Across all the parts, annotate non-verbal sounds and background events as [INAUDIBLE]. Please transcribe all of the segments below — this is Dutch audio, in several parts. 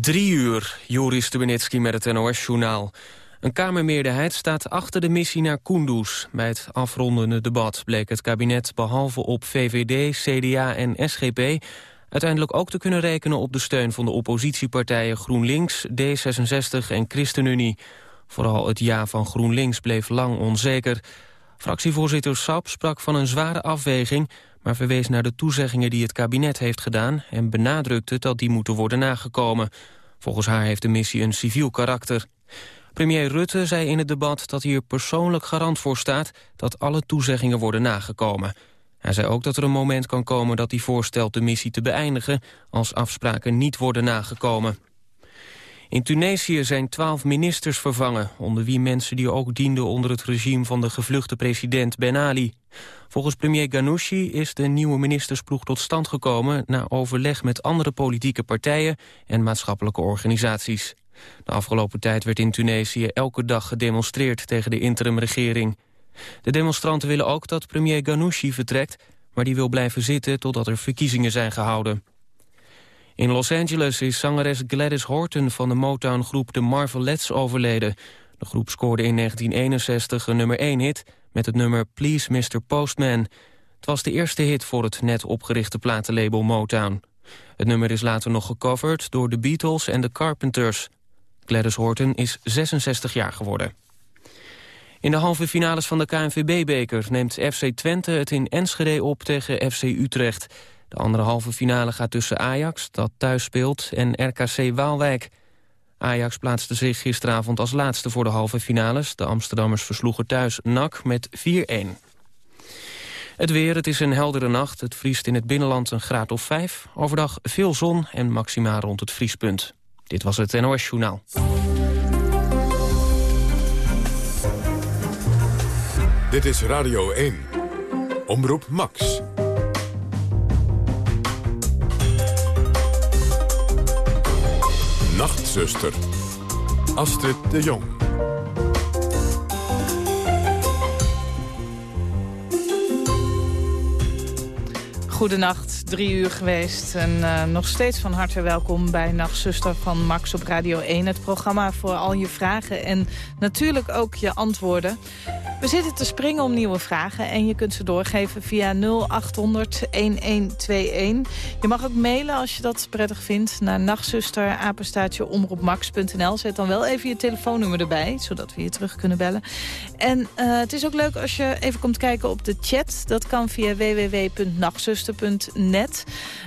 Drie uur, Joris Stubenitski met het NOS-journaal. Een Kamermeerderheid staat achter de missie naar Kunduz. Bij het afrondende debat bleek het kabinet behalve op VVD, CDA en SGP... uiteindelijk ook te kunnen rekenen op de steun van de oppositiepartijen GroenLinks, D66 en ChristenUnie. Vooral het ja van GroenLinks bleef lang onzeker. Fractievoorzitter Sap sprak van een zware afweging maar verwees naar de toezeggingen die het kabinet heeft gedaan... en benadrukte dat die moeten worden nagekomen. Volgens haar heeft de missie een civiel karakter. Premier Rutte zei in het debat dat hij er persoonlijk garant voor staat... dat alle toezeggingen worden nagekomen. Hij zei ook dat er een moment kan komen dat hij voorstelt de missie te beëindigen... als afspraken niet worden nagekomen. In Tunesië zijn twaalf ministers vervangen, onder wie mensen die ook dienden onder het regime van de gevluchte president Ben Ali. Volgens premier Ghanouchi is de nieuwe ministersploeg tot stand gekomen na overleg met andere politieke partijen en maatschappelijke organisaties. De afgelopen tijd werd in Tunesië elke dag gedemonstreerd tegen de interimregering. De demonstranten willen ook dat premier Ghanouchi vertrekt, maar die wil blijven zitten totdat er verkiezingen zijn gehouden. In Los Angeles is zangeres Gladys Horton van de Motown-groep The Marvelettes overleden. De groep scoorde in 1961 een nummer 1-hit met het nummer Please Mr. Postman. Het was de eerste hit voor het net opgerichte platenlabel Motown. Het nummer is later nog gecoverd door de Beatles en de Carpenters. Gladys Horton is 66 jaar geworden. In de halve finales van de KNVB-beker neemt FC Twente het in Enschede op tegen FC Utrecht. De andere halve finale gaat tussen Ajax, dat thuis speelt, en RKC Waalwijk. Ajax plaatste zich gisteravond als laatste voor de halve finales. De Amsterdammers versloegen thuis NAC met 4-1. Het weer, het is een heldere nacht. Het vriest in het binnenland een graad of 5. Overdag veel zon en maxima rond het vriespunt. Dit was het NOS Journaal. Dit is Radio 1. Omroep Max. Nachtzuster. Astrid de Jong. Goedenacht, drie uur geweest. En uh, nog steeds van harte welkom bij Nachtzuster van Max op Radio 1. Het programma voor al je vragen en natuurlijk ook je antwoorden. We zitten te springen om nieuwe vragen en je kunt ze doorgeven via 0800-1121. Je mag ook mailen als je dat prettig vindt naar nachtzuster, Zet dan wel even je telefoonnummer erbij, zodat we je terug kunnen bellen. En uh, het is ook leuk als je even komt kijken op de chat. Dat kan via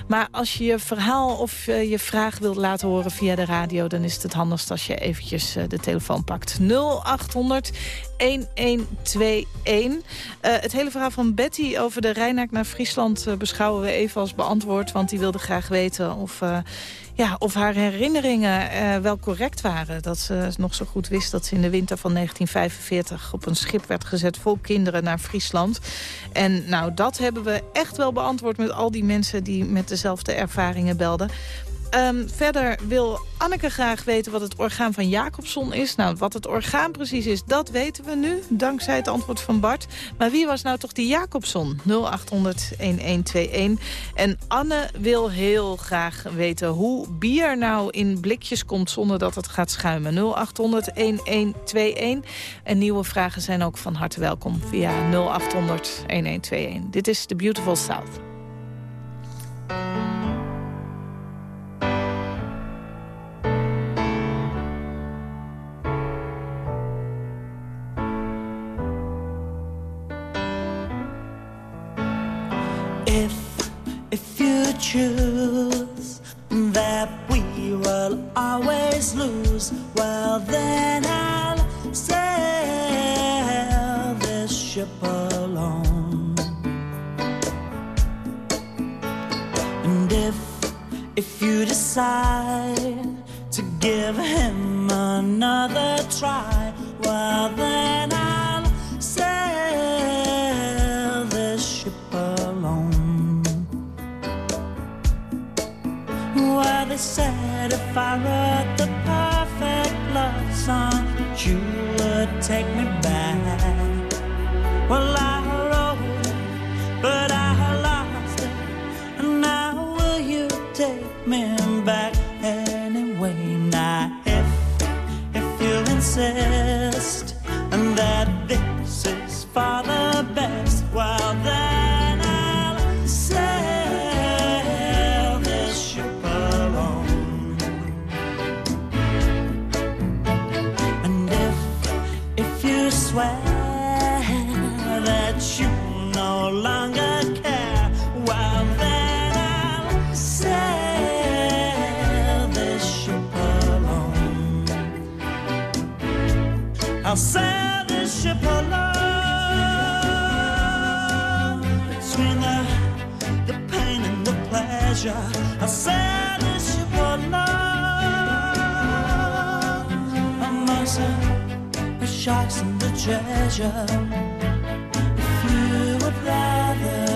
Maar als je je verhaal of uh, je vraag wilt laten horen via de radio... dan is het het handigst als je eventjes uh, de telefoon pakt. 0800 1121. Uh, het hele verhaal van Betty over de Rijnaak naar Friesland uh, beschouwen we even als beantwoord. Want die wilde graag weten of, ja, of haar herinneringen uh, wel correct waren. Dat ze nog zo goed wist dat ze in de winter van 1945 op een schip werd gezet vol kinderen naar Friesland. En nou, dat hebben we echt wel beantwoord met al die mensen die met dezelfde ervaringen belden. Um, verder wil Anneke graag weten wat het orgaan van Jacobson is. Nou, wat het orgaan precies is, dat weten we nu, dankzij het antwoord van Bart. Maar wie was nou toch die Jacobson? 0800-1121. En Anne wil heel graag weten hoe bier nou in blikjes komt zonder dat het gaat schuimen. 0800-1121. En nieuwe vragen zijn ook van harte welkom via 0800-1121. Dit is The Beautiful South. Choose that we will always lose, well, then I'll sail this ship alone. And if, if you decide if I wrote the perfect love song, you would take me back. Well, I wrote it, but I lost it. And now will you take me back anyway? Now, if, if you insist. I'll sail this ship alone amongst the the sharks and the treasure. If you would rather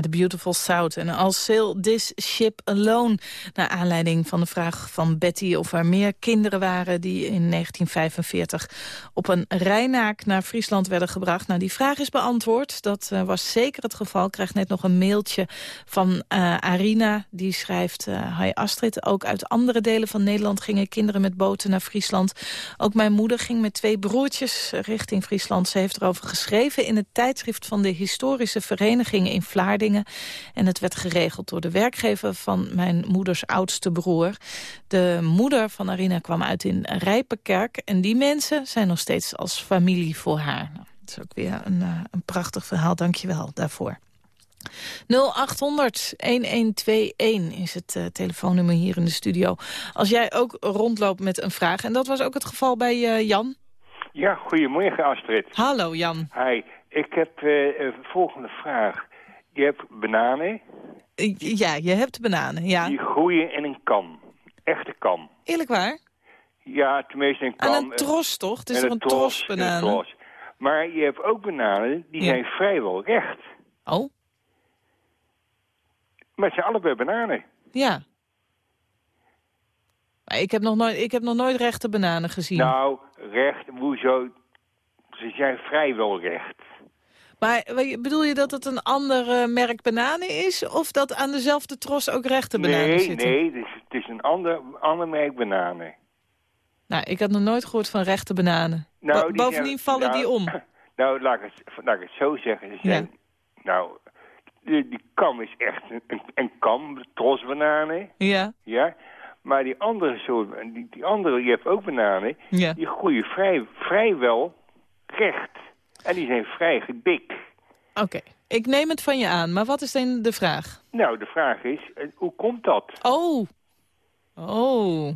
The Beautiful South. En als sail this ship alone. Naar aanleiding van de vraag van Betty of er meer kinderen waren... die in 1945 op een rijnaak naar Friesland werden gebracht. Nou, die vraag is beantwoord. Dat eh, was zeker het geval. Ik krijg net nog een mailtje van eh, Arina. Die schrijft, uh, hi Astrid, ook uit andere delen van Nederland... gingen kinderen met boten naar Friesland. Ook mijn moeder ging met twee broertjes richting Friesland. Ze heeft erover geschreven in het tijdschrift van de historische vereniging in En het werd geregeld door de werkgever van mijn moeders oudste broer. De moeder van Arina kwam uit in Rijpenkerk. En die mensen zijn nog steeds als familie voor haar. Nou, dat is ook weer een, uh, een prachtig verhaal. Dank je wel daarvoor. 0800 1121 is het uh, telefoonnummer hier in de studio. Als jij ook rondloopt met een vraag. En dat was ook het geval bij uh, Jan. Ja, goedemorgen Astrid. Hallo Jan. Hi, ik heb uh, een volgende vraag. Je hebt bananen. Ja, je hebt bananen, ja. Die groeien in een kam. Echte kam. Eerlijk waar? Ja, tenminste een kam. Aan een tros toch? Het is toch een tros, tros bananen? Tros. Maar je hebt ook bananen, die ja. zijn vrijwel recht. Oh? Maar het zijn allebei bananen. Ja. Maar ik heb nog nooit, ik heb nog nooit rechte bananen gezien. Nou, recht, hoezo? Ze zijn vrijwel recht. Maar bedoel je dat het een ander merk bananen is? Of dat aan dezelfde tros ook rechte bananen nee, zitten? Nee, nee, het is een ander, ander merk bananen. Nou, ik had nog nooit gehoord van rechte bananen. Nou, Bo bovendien zijn, vallen nou, die om. [CLEARS THROAT] Nou, laat ik het, laat ik het zo zeggen. Ze zijn, ja. Nou, die, die, kam is echt een, een, een kam, trosbananen. Ja. Ja. Maar die andere soort, die, die andere, je hebt ook bananen, ja. die groeien vrij, vrijwel recht. En die zijn vrij dik. Oké, okay. ik neem het van je aan. Maar wat is dan de vraag? Nou, de vraag is, hoe komt dat? Oh. Oh.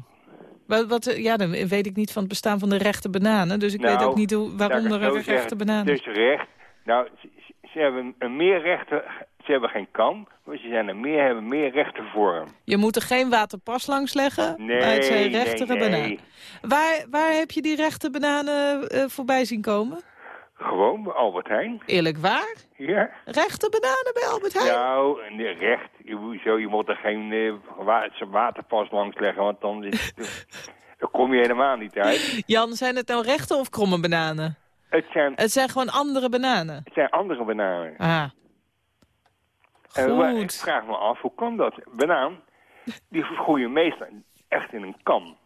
Wat, wat, eh, ja, dan weet ik niet van het bestaan van de rechte bananen. Dus ik weet Nou, ook niet hoe, waarom er een rechte zeggen, bananen... Dus recht. Nou, ze, ze hebben een meer rechte... Ze hebben geen kam, maar ze zijn er meer, hebben meer rechte vorm. Je moet er geen waterpas langs leggen, Nee, maar het zijn nee, rechtere nee. bananen. Waar, waar heb je die rechte bananen eh, voorbij zien komen? Gewoon bij Albert Heijn. Eerlijk waar? Ja. Rechte bananen bij Albert Heijn? Nou, recht. Je, moet zo, je moet er geen eh, waterpas langs leggen, want dan, is, [LAUGHS] dan kom je helemaal niet uit. Jan, zijn het nou rechte of kromme bananen? Het zijn, Het zijn gewoon andere bananen. het zijn andere bananen. Ah. En wa- ik Goed. vraag me af, hoe kan dat? Banaan, die groeien meestal echt in een kam.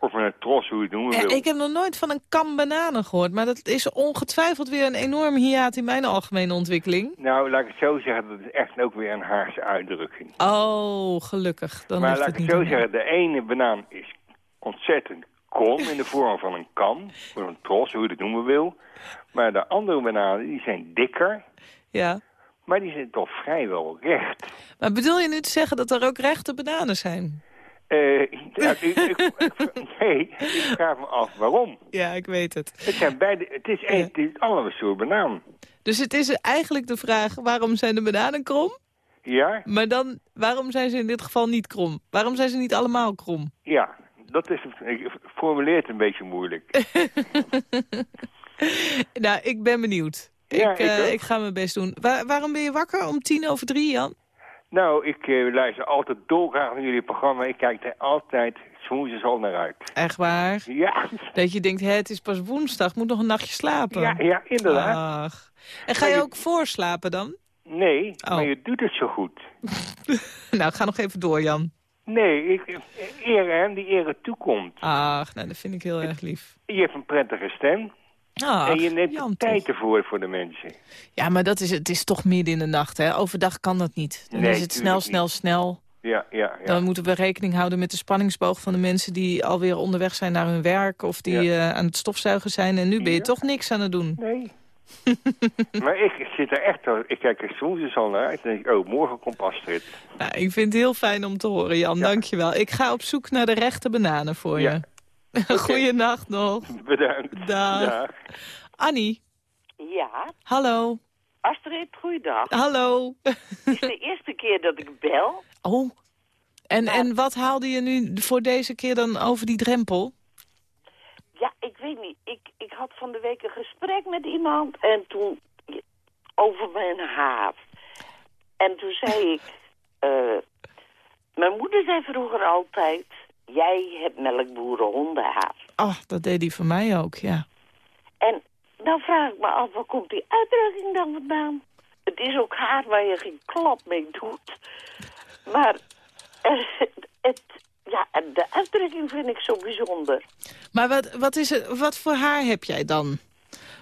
Of een tros, hoe je het noemen wil. ik heb nog nooit van een kam bananen gehoord. Maar dat is ongetwijfeld weer een enorm hiaat in mijn algemene ontwikkeling. Nou, laat ik het zo zeggen, dat is echt ook weer een Haagse uitdrukking. Oh, gelukkig. Dan maar laat het ik het zo zeggen, de ene banaan is ontzettend krom in de vorm van een kam. Of een tros, hoe je het noemen wil. Maar de andere bananen, die zijn dikker. Ja. Maar die zijn toch vrijwel recht. Maar bedoel je nu te zeggen dat er ook rechte bananen zijn? Eh, ja, ik, nee, ik vraag me af waarom. Ja, ik weet het. Het, zijn beide, het, is, een, het is allemaal een soort banaan. Dus het is eigenlijk de vraag, waarom zijn de bananen krom? Ja? Maar dan, waarom zijn ze in dit geval niet krom? Waarom zijn ze niet allemaal krom? Ja, dat is, ik formuleer het een beetje moeilijk. [LAUGHS] Nou, ik ben benieuwd. Ja, ik, ik eh, ik ga mijn best doen. Wa- waarom ben je wakker om tien over drie, Jan? Nou, ik eh, luister altijd dolgraag naar jullie programma. Ik kijk er altijd smoezes al naar uit. Echt waar? Ja, Dat je denkt, het is pas woensdag, moet nog een nachtje slapen. ja, ja inderdaad. Ach. En ga je ook voorslapen dan? Nee, Oh. maar je doet het zo goed. [LAUGHS] Nou, ga nog even door, Jan. Nee, ik, eer hem die ere toekomt. Ach, nou, dat vind ik heel erg lief. Je hebt een prettige stem. Ach, en je neemt de tijd ervoor voor de mensen. Ja, maar dat is, het is toch midden in de nacht, hè? Overdag kan dat niet. Dan Nee, is het snel, niet. snel, snel. Ja, ja, ja. Dan moeten we rekening houden met de spanningsboog van de mensen... die alweer onderweg zijn naar hun werk of die Ja. eh, aan het stofzuigen zijn. En nu ben je Ja. toch niks aan het doen. Nee. [LAUGHS] maar ik zit er echt... Ik kijk er smoezes al naar uit en denk oh, morgen komt Astrid. Nou, ik vind het heel fijn om te horen, Jan. Ja. Dank je wel. Ik ga op zoek naar de rechte bananen voor Ja. Goeienacht nog. Bedankt. Dag. Dag. Annie, Ja, hallo. Astrid, goeiedag. Hallo. Het is de eerste keer dat ik bel. Oh. En, en wat haalde je nu voor deze keer dan over die drempel? Ja, ik weet niet. Ik, ik had van de week een gesprek met iemand en toen over mijn haar. En toen zei ik, eh, mijn moeder zei vroeger altijd, jij hebt melkboeren hondenhaar. Oh, dat deed hij van mij ook, ja. En dan vraag ik me af, waar komt die uitdrukking dan vandaan? Het is ook haar waar je geen klap mee doet. Maar het, ja, de uitdrukking vind ik zo bijzonder. Maar wat, wat, is het, wat voor haar heb jij dan?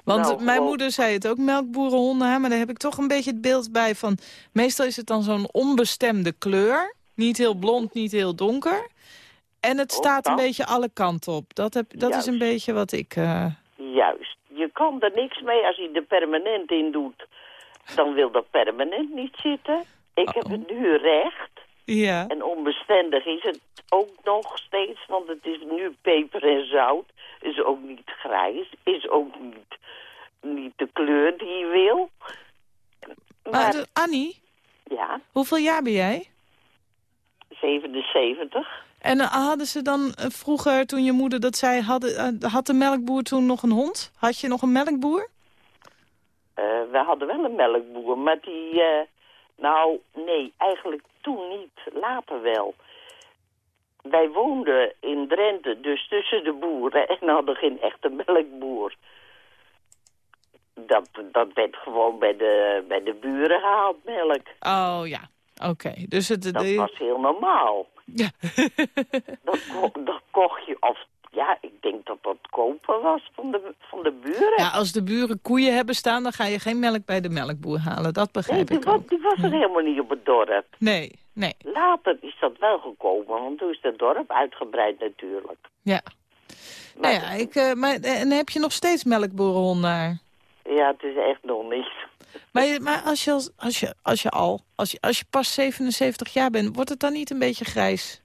Want Nou, mijn gewoon- moeder zei het ook, melkboerenhondenhaar. Maar daar heb ik toch een beetje het beeld bij van... Meestal is het dan zo'n onbestemde kleur. Niet heel blond, niet heel donker. En het staat een beetje alle kanten op. Dat, heb, dat is een beetje wat ik... eh, Juist. Je kan er niks mee als je er permanent in doet. Dan wil dat permanent niet zitten. Ik heb het nu recht. ja. En onbestendig is het ook nog steeds, want het is nu peper en zout. Is ook niet grijs, is ook niet, niet de kleur die je wil. Maar Maar, de- Annie, ja, hoeveel jaar ben jij? 77. En eh, hadden ze dan eh, vroeger, toen je moeder dat zei... Hadden, eh, had de melkboer toen nog een hond? Had je nog een melkboer? We hadden wel een melkboer, maar die... nou, nee, eigenlijk toen niet. Later wel. Wij woonden in Drenthe, dus tussen de boeren... [LAUGHS] en hadden geen echte melkboer. Dat, dat werd gewoon bij de, bij de buren gehaald, melk. Oh ja, oké. Dus het, Dat de- was heel normaal. Ja. [LAUGHS] Dat, dat kocht je, of ja, ik denk dat dat kopen was van de, van de buren. ja, als de buren koeien hebben staan, dan ga je geen melk bij de melkboer halen. Dat begrijp ik ook. die was er helemaal niet op het dorp. Nee, nee, Later is dat wel gekomen, want toen is het dorp uitgebreid natuurlijk. ja. Maar, Nou ja, ik, eh, maar, en heb je nog steeds melkboerenhonden daar? ja, het is echt nog niet. Maar, als, je, als, als, je, als je al, als je, als je pas 77 jaar bent, wordt het dan niet een beetje grijs?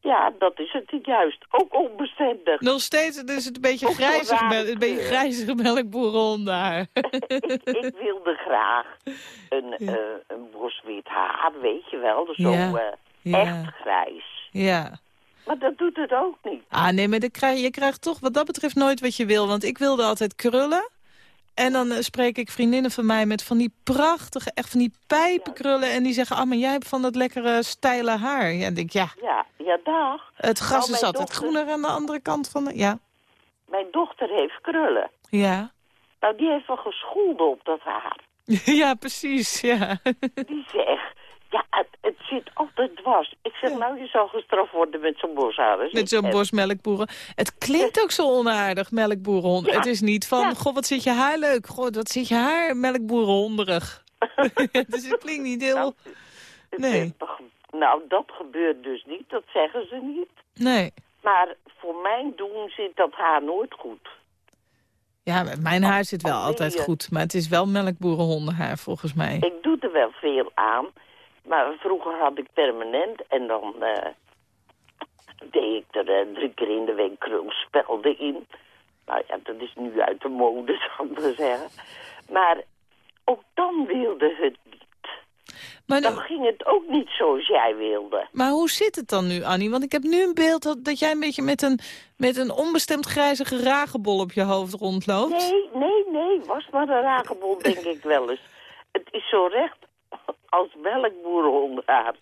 Ja, dat is het juist. Ook onbestendig. Nog steeds is het een beetje grijzig, mel- een beetje grijzige ik, [LAUGHS] ik wilde graag een, Ja. eh, een bos wit haar, weet je wel. Zo Ja, eh, ja. echt grijs. Ja. Maar dat doet het ook niet. Ah, nee, maar dan krijg, je krijgt toch wat dat betreft nooit wat je wil. Want ik wilde altijd krullen. En dan eh, spreek ik vriendinnen van mij met van die prachtige, echt van die pijpenkrullen. En die zeggen, ah, maar jij hebt van dat lekkere steile haar. Ja, denk ik, ja, Ja, ja, dag. het gras Nou, is altijd dochter- groener aan de andere kant van de... Ja, Mijn dochter heeft krullen. ja. Nou, die heeft wel gescholden op dat haar. [LAUGHS] ja, precies, ja. Die zegt, ja, het, het zit altijd dwars. Ik zeg, nou, je zal gestraft worden met zo'n boshaar. Dus Met zo'n heb- bos melkboeren. Het klinkt ook zo onaardig, melkboerenhond. Ja. Het is niet van, Ja. god, wat zit je haar leuk. God, wat zit je haar melkboerenhonderig. [LAUGHS] [LAUGHS] dus het klinkt niet heel... Nou, Nee. Nou, dat gebeurt dus niet. Dat zeggen ze niet. Nee. Maar voor mijn doen zit dat haar nooit goed. Ja, mijn haar zit wel altijd goed. Maar het is wel melkboerenhondenhaar, volgens mij. Ik doe er wel veel aan. Maar vroeger had ik permanent en dan eh, deed ik er eh, drie keer in de week krulspelden in. Nou ja, dat is nu uit de mode, [LAUGHS] zou ik maar zeggen. Maar ook dan wilde het niet. Maar, Dan ging het ook niet zoals jij wilde. maar hoe zit het dan nu, Annie? Want ik heb nu een beeld dat, dat jij een beetje met een, met een onbestemd grijzige ragebol op je hoofd rondloopt. Nee, nee, nee, was maar een ragebol, denk ik wel eens. Het is zo recht als melkboerenhondenhaar.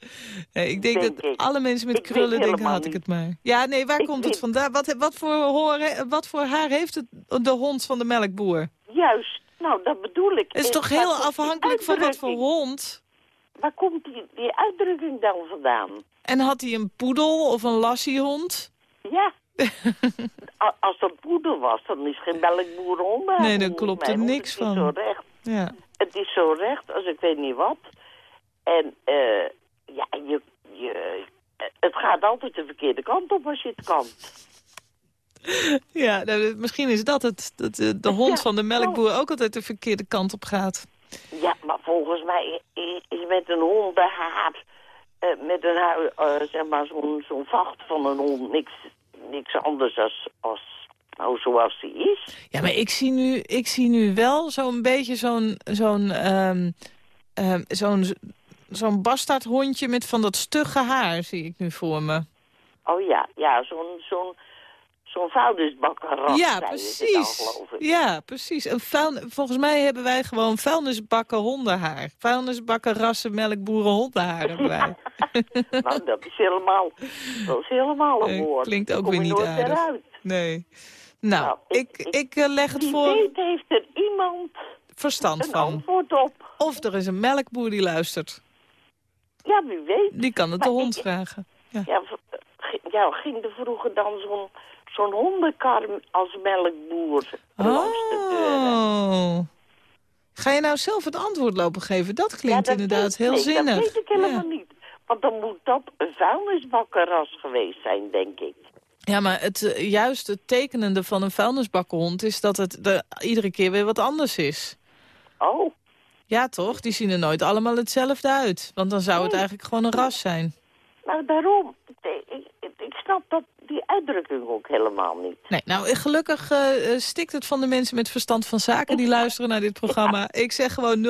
Nee, ik denk, denk dat ik. alle mensen met Ik krullen denken, had ik het maar. Ja, nee, waar Ik komt het vandaan? Wat, wat, voor horen, wat voor haar heeft het, de hond van de melkboer? Juist, nou, dat bedoel ik. Het is toch heel afhankelijk van wat voor hond? Waar komt die, die uitdrukking dan vandaan? En had hij een poedel of een lassiehond? Ja. [LAUGHS] Als dat poeder was, dan is geen melkboerenhond. Nee, daar klopt er niks van. Is zo recht. Ja. Het is zo recht als ik weet niet wat. En eh, ja, je, je, het gaat altijd de verkeerde kant op als je het kan. Ja, nou, misschien is dat het. Dat eh, de hond Ja, van de melkboer ook altijd de verkeerde kant op gaat. Ja, maar volgens mij is met een hond de haar, eh, met een eh, zeg maar zo'n zo'n vacht van een hond niks, niks anders als, als nou, zoals die is. Ja, maar ik zie nu, ik zie nu wel zo'n beetje zo'n zo'n ehm, zo'n zo'n bastaardhondje met van dat stugge haar, zie ik nu voor me. Oh ja, ja, zo'n zo'n zo'n vuilnisbakkerras. ja, precies. Ja, precies. Een vuil, volgens mij hebben wij gewoon vuilnisbakken hondenhaar. Vuilnisbakken rassen melkboeren hondenhaar hebben wij. [LAUGHS] Nou, dat is helemaal, dat is helemaal een Eh, woord. klinkt ook weer niet aardig. eruit. Nee. Nou, Nou, ik, ik- ik, eh, leg het Wie voor weet heeft er iemand verstand een van. antwoord op. Of er is een melkboer die luistert. Ja, wie weet. Die kan het de hond ik- vragen. Ja. Ja, ging er vroeger dan zo'n zo'n hondenkar als melkboer langs de deuren? Oh. Ga je nou zelf het antwoord lopen geven? Dat klinkt Ja, dat inderdaad heel zinnig. dat weet ik helemaal ja. niet. Want dan moet dat een vuilnisbakkerras geweest zijn, denk ik. Ja, maar het, eh, juist het tekenende van een vuilnisbakkenhond... is dat het er iedere keer weer wat anders is. Oh, Ja, toch? Die zien er nooit allemaal hetzelfde uit. Want dan zou het eigenlijk gewoon een ras zijn. nou daarom. Ik, snap dat, die uitdrukking ook helemaal niet. Nee, nou, gelukkig eh, eh, stikt het van de mensen met verstand van zaken... die luisteren naar dit programma. Ik zeg gewoon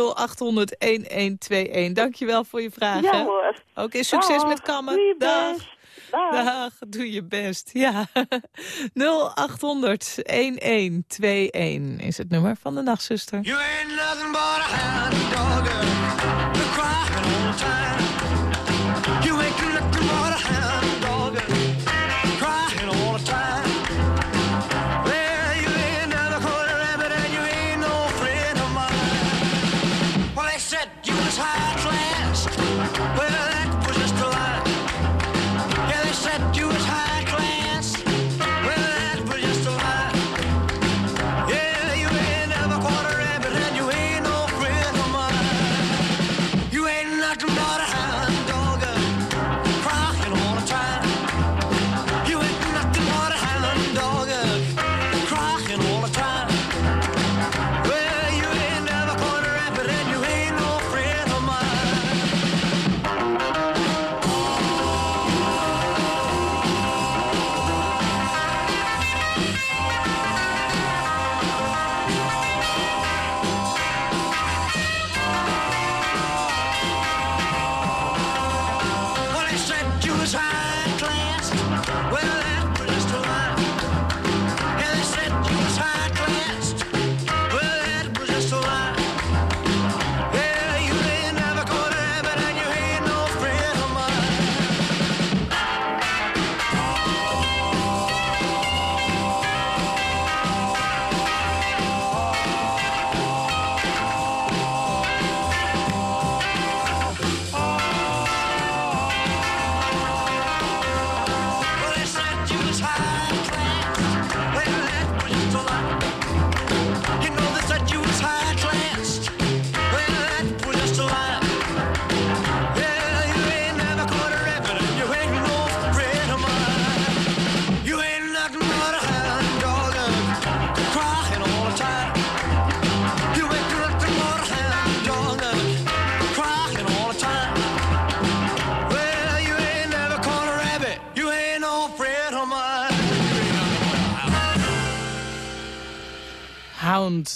0800-1121. Dankjewel voor je vraag. ja hoor. Oké, succes Dag, met kammen. Dag. Dag. Dag, doe je best. Ja. [LAUGHS] 0800 1121 is het nummer van de nachtzuster. You ain't nothing but a hound dog, all time.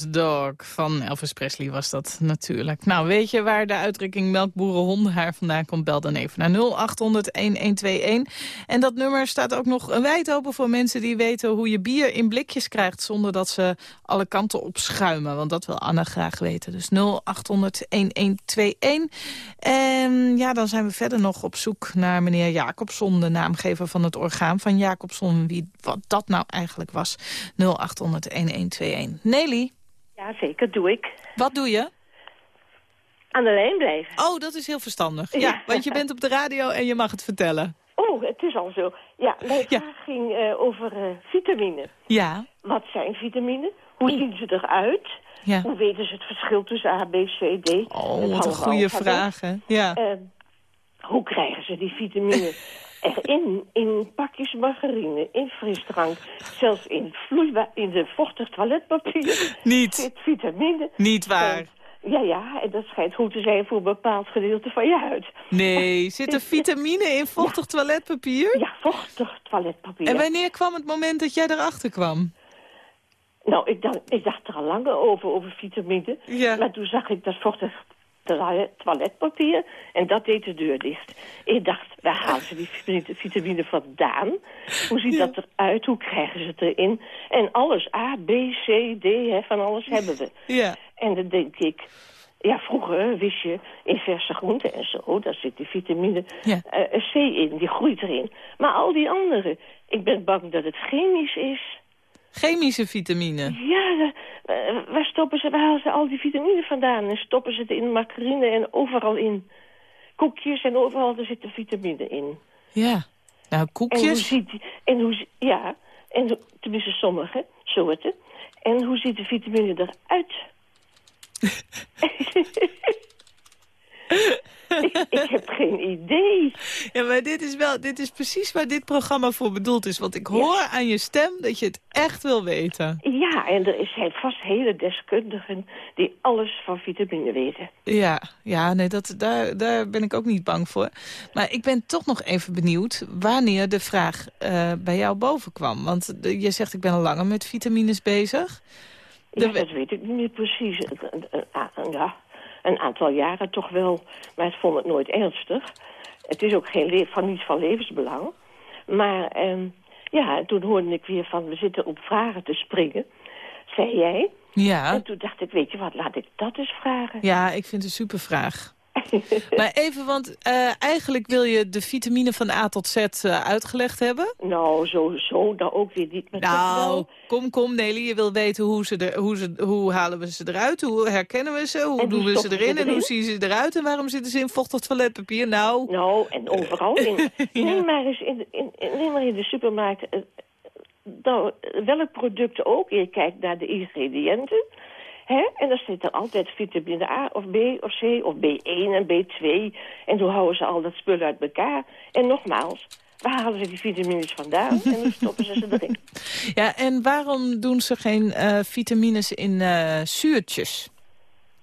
Dog van Elvis Presley was dat natuurlijk. Nou, weet je waar de uitdrukking melkboerenhondenhaar vandaan komt? Bel dan even naar 0800-1121. En dat nummer staat ook nog wijd open voor mensen die weten hoe je bier in blikjes krijgt... zonder dat ze alle kanten op schuimen. Want dat wil Anne graag weten. Dus 0800-1121. En ja, dan zijn we verder nog op zoek naar meneer Jacobson... de naamgever van het orgaan van Jacobson. Wie, wat dat nou eigenlijk was. 0800-1121. Nelly, Ja, zeker, doe ik. wat doe je? Aan de lijn blijven. Oh, dat is heel verstandig. Ja, Ja. want je bent op de radio en je mag het vertellen. Oh, het is al zo. Ja, mijn Ja. vraag ging eh, over eh, vitamine. Ja, Wat zijn vitamine? Hoe zien ze eruit? ja. Hoe weten ze het verschil tussen A, B, C, D? Oh, wat een goede vraag, hè? Ja. Eh, hoe krijgen ze die vitamine [LAUGHS] erin? In pakjes margarine, in frisdrank, zelfs in, vloeibaar, in de vochtig toiletpapier. Niet. Zit vitamine. Niet waar. En- Ja, ja, en dat schijnt goed te zijn voor een bepaald gedeelte van je huid. Nee, [LAUGHS] zit er vitamine in vochtig toiletpapier? Ja, vochtig toiletpapier. En wanneer kwam het moment dat jij erachter kwam? Nou, ik dacht, ik dacht er al langer over, over vitamine. Ja. Maar toen zag ik dat vochtig toiletpapier en dat deed de deur dicht. Ik dacht, waar halen ze die vitamine, vandaan? Hoe ziet dat eruit? Hoe krijgen ze het erin? En alles, A, B, C, D, hè, van alles hebben we. Ja. En dan denk ik, ja, vroeger wist je in verse groenten en zo, daar zit die vitamine Ja. eh, C in, die groeit erin. Maar al die andere, ik ben bang dat het chemisch is. Chemische vitamine. Ja, eh, waar stoppen ze, waar halen ze al die vitamine vandaan? En stoppen ze het in margarine en overal in. Koekjes en overal er zitten vitamine in. Ja. Nou, En hoe koekjes. ziet die, en hoe, ja, en tenminste sommige soorten. En hoe ziet de vitamine eruit? [LAUGHS] [LAUGHS] ik, ik heb geen idee. Ja, maar dit is, wel, dit is precies waar dit programma voor bedoeld is. Want ik hoor aan je stem dat je het echt wil weten. Ja, en er zijn vast hele deskundigen die alles van vitamine weten. Ja, ja nee, dat, daar, daar ben ik ook niet bang voor. Maar ik ben toch nog even benieuwd wanneer de vraag eh, bij jou boven kwam. Want je zegt ik ben al langer met vitamines bezig. Ja, dat weet ik niet precies. Een- een- een- Ja, een aantal jaren toch wel. Maar ik vond het nooit ernstig. Het is ook geen van niets van levensbelang. Maar ehm, ja, en toen hoorde ik weer van... we zitten op vragen te springen, zei jij. Ja, En toen dacht ik, weet je wat, laat ik dat eens vragen. ja, ik vind het een supervraag. [LAUGHS] maar even, want eh, eigenlijk wil je de vitamine van A tot Z eh, uitgelegd hebben. Nou, zo, zo, dan ook weer niet. Toch Nou, kom, kom Nelly, je wil weten hoe, ze er, hoe, ze, hoe halen we ze eruit, hoe herkennen we ze, hoe En hoe doen we ze erin en hoe zien ze eruit en waarom zitten ze in vochtig toiletpapier? Nou, Nou, en overal in. [LAUGHS] Neem maar eens in, de- in, neem maar in de supermarkt. eh, nou, welk product ook. Je kijkt naar de ingrediënten. Hè? En dan zit er altijd vitamine A of B of C of B1 en B2. En hoe houden ze al dat spul uit elkaar? En nogmaals, waar halen ze die vitamines vandaan? En hoe stoppen ze ze erin? [LAUGHS] ja, en waarom doen ze geen eh, vitamines in eh, zuurtjes?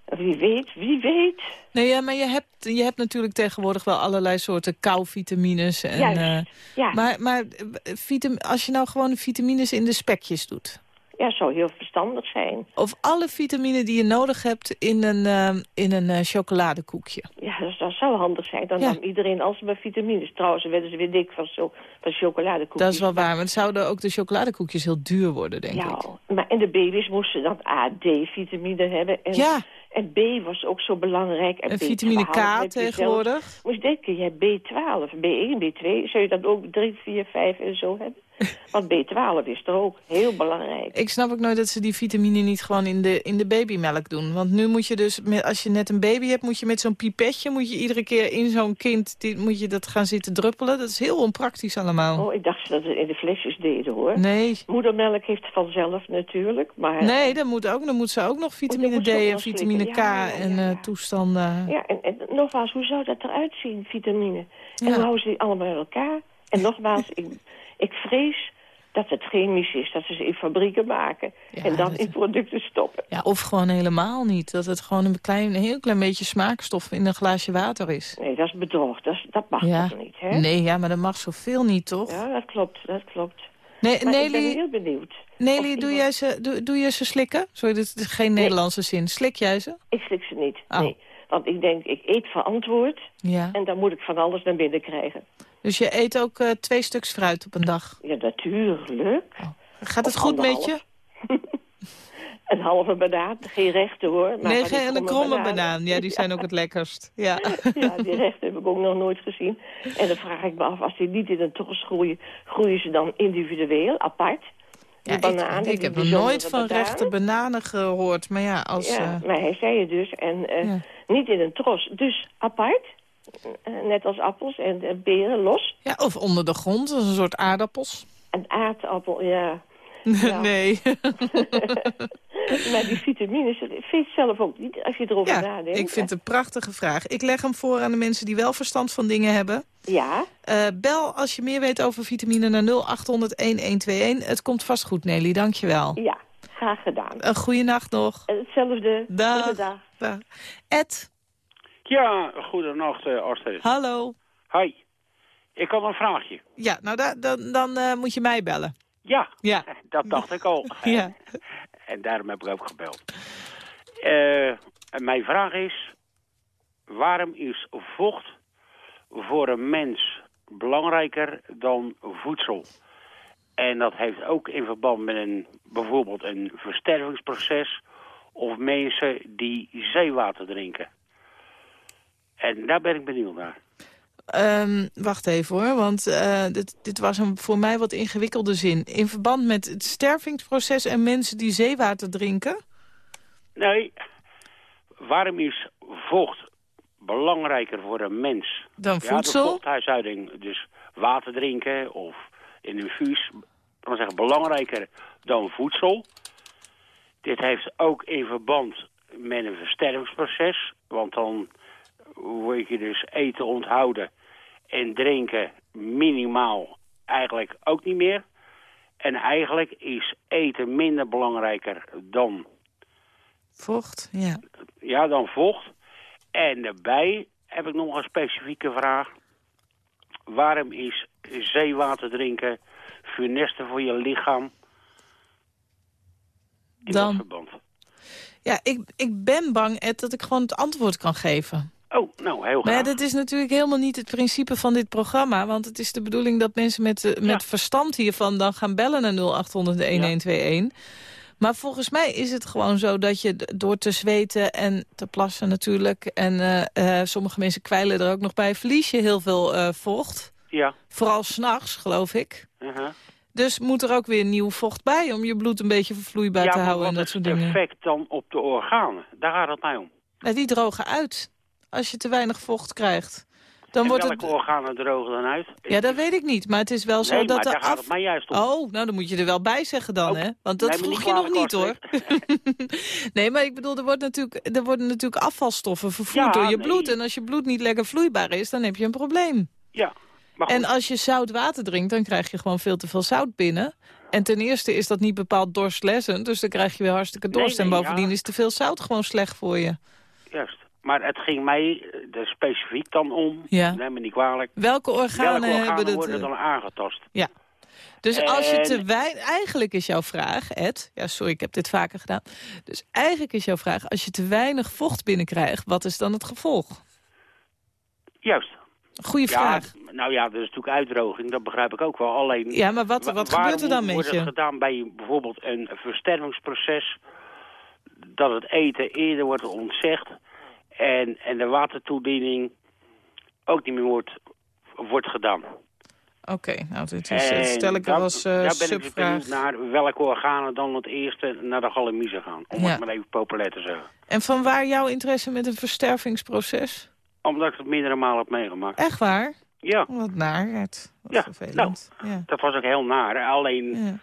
Wie weet, wie weet. Nee, ja, maar je hebt, je hebt natuurlijk tegenwoordig wel allerlei soorten kou-vitamines. En, Juist, eh, ja. Maar, maar vitam als je nou gewoon vitamines in de spekjes doet... Ja, zou heel verstandig zijn. of alle vitamine die je nodig hebt in een, eh, in een eh, chocoladekoekje... Ja, dat, dat zou handig zijn. Dan Ja. nam iedereen alsmaar vitamines. Trouwens, werden ze weer dik van, zo, van chocoladekoekjes. Dat is wel waar, want zouden ook de chocoladekoekjes heel duur worden, denk Ja, ik. maar en de baby's moesten dan A, D-vitamine hebben. En, Ja. en B was ook zo belangrijk. En, En B12 vitamine K tegenwoordig. Moest denken, je hebt B12, B1, B2. Zou je dat ook 3, 4, 5 en zo hebben? Want B12 is er ook heel belangrijk. Ik snap ook nooit dat ze die vitamine niet gewoon in de, in de babymelk doen. Want nu moet je dus, met, als je net een baby hebt, moet je met zo'n pipetje... moet je iedere keer in zo'n kind die, moet je dat gaan zitten druppelen. Dat is heel onpraktisch allemaal. Oh, ik dacht dat ze het in de flesjes deden, hoor. Nee. Moedermelk heeft vanzelf natuurlijk, maar... Nee, dan moet, ook, dan moet ze ook nog vitamine moet D en vitamine K slikken. Ja, ja, en ja. toestanden. Ja, en, en nogmaals, hoe zou dat eruit zien, vitamine? En hoe houden ze die allemaal bij elkaar? En [LAUGHS] nogmaals, ik, ik vrees dat het chemisch is, dat ze ze in fabrieken maken... Ja, en dan dat- in producten stoppen. Ja, of gewoon helemaal niet. Dat het gewoon een, klein, een heel klein beetje smaakstof in een glaasje water is. Nee, dat is bedrog, dat, is- dat mag Ja. toch niet, hè? Nee, ja, maar dat mag zoveel niet, toch? Ja, dat klopt, dat klopt. Nee, Maar ik ben heel benieuwd. Nelly doe, jij ze, doe, doe je ze slikken? Sorry, dit is geen Nederlandse zin. Slik jij ze? Ik slik ze niet, Oh. nee. Want ik denk, ik eet verantwoord Ja. en dan moet ik van alles naar binnen krijgen. Dus je eet ook eh, twee stuks fruit op een dag. Ja, natuurlijk. Gaat het Of goed met je? [LAUGHS] Een halve banaan, geen rechte hoor. Maar nee, geen, een kromme banaan. Ja, die zijn ook het [LAUGHS] lekkerst. Ja. Ja, die rechten heb ik ook nog nooit gezien. En dan vraag ik me af, als die niet in een tros groeien... groeien ze dan individueel, apart? Die Ja, bananen, ik, heb nog nooit van bananen. rechte bananen gehoord. Maar ja, als... Ja, eh, maar hij zei het dus. En eh, Ja. niet in een tros, dus apart. Eh, net als appels en peren, los. ja, of onder de grond, als een soort aardappels. Een aardappel, ja. Ja. [LAUGHS] nee. [LAUGHS] [LAUGHS] [LAUGHS] maar die vitamines, vind ik zelf ook niet, als je erover ja, nadenkt. ik vind het een prachtige vraag. Ik leg hem voor aan de mensen die wel verstand van dingen hebben. Ja, Eh, bel als je meer weet over vitamine naar 0800-1121. Het komt vast goed, Nelly. Dank je wel. ja, graag gedaan. Een goede nacht nog. Hetzelfde. Dag. Ed, Ja, goedenacht, uh, Astrid. hallo. Hi. Ik had een vraagje. Ja, nou da- dan, dan eh, moet je mij bellen. Ja, Ja. [LAUGHS] dat dacht ik al. [LAUGHS] Ja. En daarom heb ik ook gebeld. Eh, mijn vraag is... Waarom is vocht voor een mens belangrijker dan voedsel? En dat heeft ook in verband met een, bijvoorbeeld een verstervingsproces... of mensen die zeewater drinken. En daar ben ik benieuwd naar. Ehm, wacht even hoor, want eh, dit, dit was een voor mij wat ingewikkelde zin. In verband met het stervingsproces en mensen die zeewater drinken... Nee, waarom is vocht belangrijker voor een mens? Dan Ja, de voedsel? vochthuishouding, dus water drinken of in een infuus, kan zeggen, belangrijker dan voedsel. Dit heeft ook in verband met een verstervingsproces, want dan word je dus eten onthouden en drinken minimaal eigenlijk ook niet meer. En eigenlijk is eten minder belangrijker dan Vocht, ja. ja, dan vocht. En daarbij heb ik nog een specifieke vraag. Waarom is zeewater drinken funester voor je lichaam? In dat Dan, verband. ja, ik, ik ben bang, Ed, dat ik gewoon het antwoord kan geven. Oh, nou, heel Maar ja, graag. dat is natuurlijk helemaal niet het principe van dit programma. Want het is de bedoeling dat mensen met, eh, met verstand hiervan dan gaan bellen naar 0800-1121. Maar volgens mij is het gewoon zo dat je door te zweten en te plassen natuurlijk... en eh, eh, sommige mensen kwijlen er ook nog bij, verlies je heel veel vocht. Ja. Vooral s'nachts, geloof ik. uh-huh. Dus moet er ook weer nieuw vocht bij om je bloed een beetje vervloeibaar ja, te maar houden wat en dat is soort het dingen. effect dan op de organen? Daar gaat het mij om. Nou, die drogen uit als je te weinig vocht krijgt. Dan en wordt welke het... organen drogen dan uit? Ja, dat weet ik niet. Maar het is wel zo dat maar gaat af... het mij juist om. Oh, nou dan moet je er wel bij zeggen dan, Ook- hè? Want dat vroeg je nog niet, hoor. [LAUGHS] nee, maar ik bedoel, er, wordt natuurlijk, er worden natuurlijk afvalstoffen vervoerd Ja, door je nee. bloed. En als je bloed niet lekker vloeibaar is, dan heb je een probleem. Ja, maar goed. En als je zout water drinkt, dan krijg je gewoon veel te veel zout binnen. En ten eerste is dat niet bepaald dorstlessend, dus dan krijg je weer hartstikke dorst. Nee, en bovendien ja. is te veel zout gewoon slecht voor je. Juist. Maar het ging mij eh, er specifiek dan om, Ja. neem me niet kwalijk, Welke organen, welke organen hebben worden eh, dan aangetast? Ja. Dus als je te weinig... Eigenlijk is jouw vraag, Ed... Ja, sorry, ik heb dit vaker gedaan. Dus eigenlijk is jouw vraag... Als je te weinig vocht binnenkrijgt, wat is dan het gevolg? Juist. Goeie vraag. Ja, nou ja, dat is natuurlijk uitdroging, dat begrijp ik ook wel. Alleen, Ja, maar wat, wa- wat gebeurt er dan met wordt het je? gedaan bij bijvoorbeeld een verstervingsproces... dat het eten eerder wordt ontzegd... en, en de watertoediening ook niet meer wordt, wordt gedaan. Oké, nou, dit is, dit stel ik daar- als eh, Daar ben ik dus subvraag. naar welke organen dan het eerste naar de galamiezen gaan. Om Ja. het maar even populair te zeggen. En van waar jouw interesse met een verstervingsproces? Omdat ik het meerdere malen heb meegemaakt. Echt waar? Ja, Wat naar, wat Ja, vervelend. ja. dat was ook heel naar. Alleen, Ja.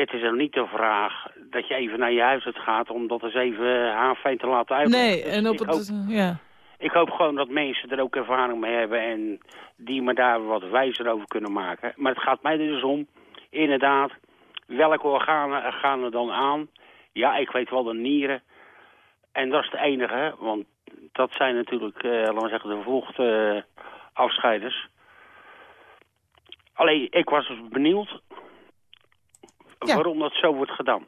Het is er niet de vraag dat je even naar je huis uit gaat... om dat eens even haarfijn te laten uitleggen. Nee, Dus en op ik, het... hoop, Ja. ik hoop gewoon dat mensen er ook ervaring mee hebben... en die me daar wat wijzer over kunnen maken. Maar het gaat mij dus om, inderdaad... welke organen gaan er dan aan? Ja, ik weet wel de nieren. En dat is het enige, want dat zijn natuurlijk, eh, laten we zeggen, de vochtafscheiders. Alleen, ik was dus benieuwd Ja. waarom dat zo wordt gedaan.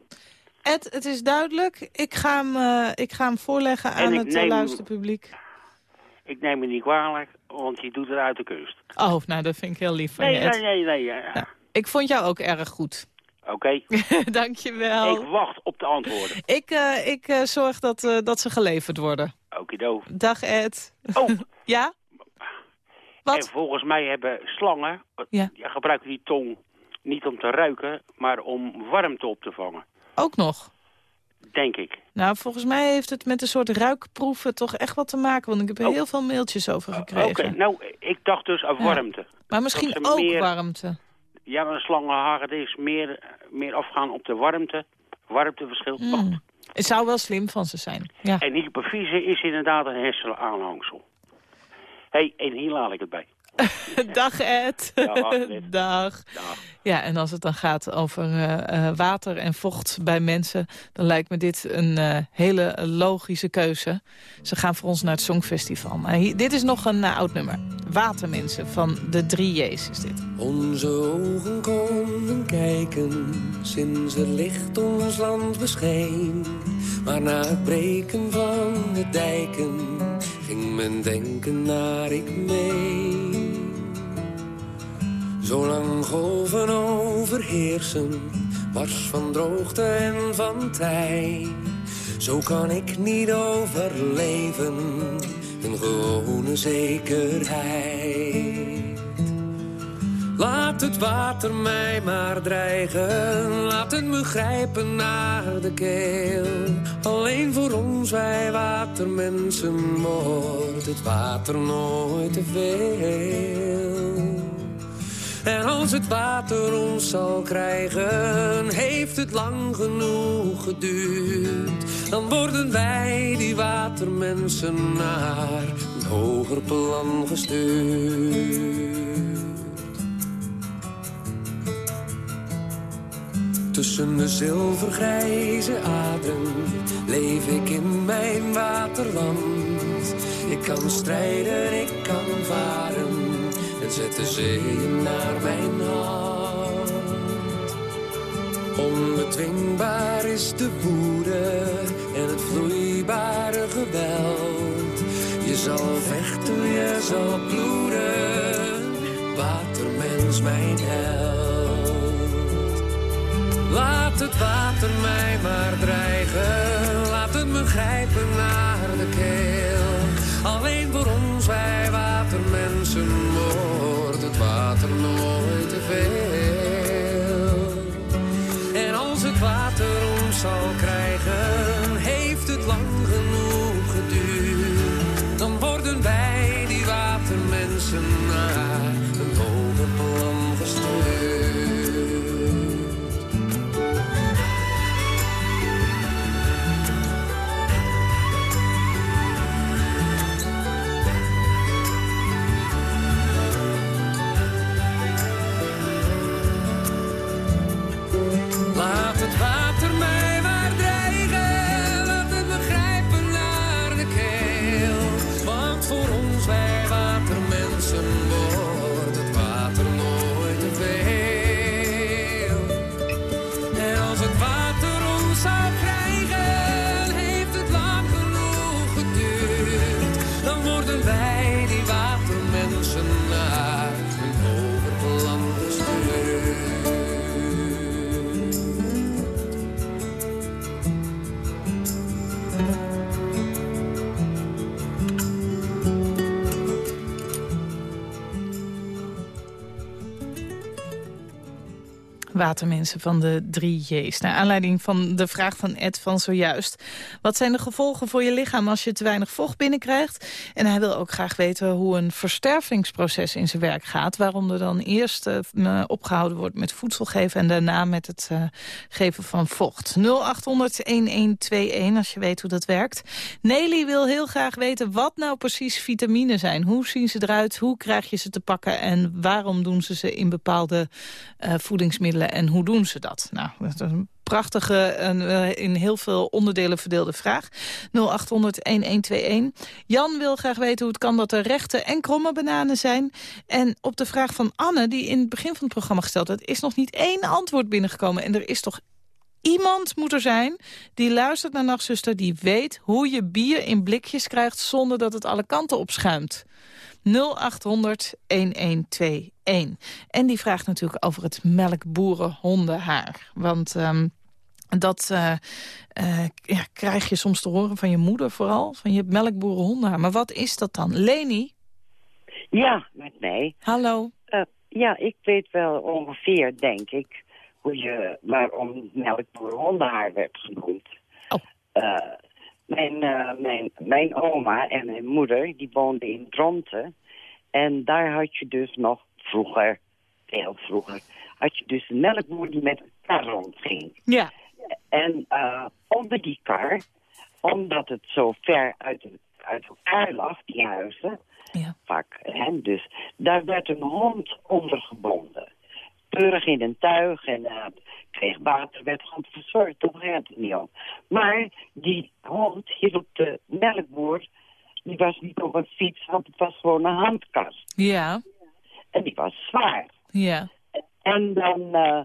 Ed, het is duidelijk. Ik ga hem, eh, ik ga hem voorleggen aan het eh, neem- luisterpubliek. Ik neem het niet kwalijk, want je doet het uit de kust. Oh, nou, dat vind ik heel lief van Nee, je, Ed. nee, nee, nee. ja. Ik vond jou ook erg goed. Oké, [LAUGHS] Dank je wel. ik wacht op de antwoorden. Ik, eh, ik eh, zorg dat, eh, dat ze geleverd worden. Okido. Dag Ed. Oh, [LAUGHS] Ja? en Wat? volgens mij hebben slangen, Ja. ja, gebruiken die tong niet om te ruiken, maar om warmte op te vangen. Ook nog. Denk ik. Nou, volgens mij heeft het met een soort ruikproeven toch echt wat te maken. Want ik heb er Oh. heel veel mailtjes over Oké, gekregen. nou, ik dacht dus aan Ja. warmte. maar misschien ook meer- warmte. Ja, een slangenhaged is meer, meer afgaan op de warmte. Warmteverschil. Maar goed. Mm. Het zou wel slim van ze zijn. Ja. En hypofyse is inderdaad een hersenaanhangsel. Hé, hey, en hier laat ik het bij. [LAUGHS] Dag Ed. Dag, Ed. [LAUGHS] Dag. Dag. Ja, en als het dan gaat over eh, eh, water en vocht bij mensen... dan lijkt me dit een eh, hele logische keuze. Ze gaan voor ons naar het Songfestival. Maar hier- dit is nog een oud nummer. Watermensen van de 3J's is dit. Onze ogen konden kijken sinds het licht ons land bescheen. Maar na het breken van de dijken ging mijn denken naar ik mee. Zolang golven overheersen, wars van droogte en van tij. Zo kan ik niet overleven, een gewone zekerheid. Laat het water mij maar dreigen, laat het me grijpen naar de keel. Alleen voor ons, wij watermensen, wordt het water nooit te veel. En als het water ons zal krijgen, heeft het lang genoeg geduurd. Dan worden wij, die watermensen, naar een hoger plan gestuurd. Tussen de zilvergrijze aderen leef ik in mijn waterland. Ik kan strijden, ik kan varen zet de zeeën naar mijn hand. Onbedwingbaar is de woede en het vloeibare geweld. Je zal vechten, je zal bloeden, watermens mijn held. Laat het water mij maar dreigen, laat het me grijpen naar de keel. Alleen voor ons, wij watermensen, water nooit Watermensen van de 3J's. Naar aanleiding van de vraag van Ed van zojuist. Wat zijn de gevolgen voor je lichaam als je te weinig vocht binnenkrijgt? En hij wil ook graag weten hoe een verstervingsproces in zijn werk gaat. Waarom er dan eerst uh, opgehouden wordt met voedsel geven... en daarna met het uh, geven van vocht. 0800-1121 als je weet hoe dat werkt. Nelly wil heel graag weten wat nou precies vitamine zijn. Hoe zien ze eruit? Hoe krijg je ze te pakken? En waarom doen ze ze in bepaalde voedingsmiddelen? En hoe doen ze dat? Nou, dat is een prachtige, uh, in heel veel onderdelen verdeelde vraag. 0800-1121. Jan wil graag weten hoe het kan dat er rechte en kromme bananen zijn. En op de vraag van Anne, die in het begin van het programma gesteld werd... is nog niet één antwoord binnengekomen. En er is toch iemand moet er zijn die luistert naar Nachtzuster... die weet hoe je bier in blikjes krijgt zonder dat het alle kanten opschuimt. 0800 1121. En die vraagt natuurlijk over het melkboerenhondenhaar. Want um, dat uh, uh, ja, krijg je soms te horen van je moeder vooral. Van je melkboerenhondenhaar. Maar wat is dat dan? Leni? Ja, met mij. Hallo. Uh, ja, ik weet wel ongeveer, denk ik, hoe je, waarom melkboerenhondenhaar werd genoemd. Oh. Mijn, uh, mijn, mijn oma en mijn moeder, die woonden in Dronten. En daar had je dus nog vroeger, heel vroeger, had je dus een melkboer die met een kar rondging. Ja. En uh, onder die kar, omdat het zo ver uit, uit elkaar lag, die huizen, ja. vaak, hè, dus daar werd een hond onder gebonden. Keurig in een tuig en uh, kreeg water, werd goed verzorgd, toen ging het niet om. Maar die hond hielp de melkboer, die was niet op een fiets, want het was gewoon een handkast. Ja. En die was zwaar. Ja. En dan, uh,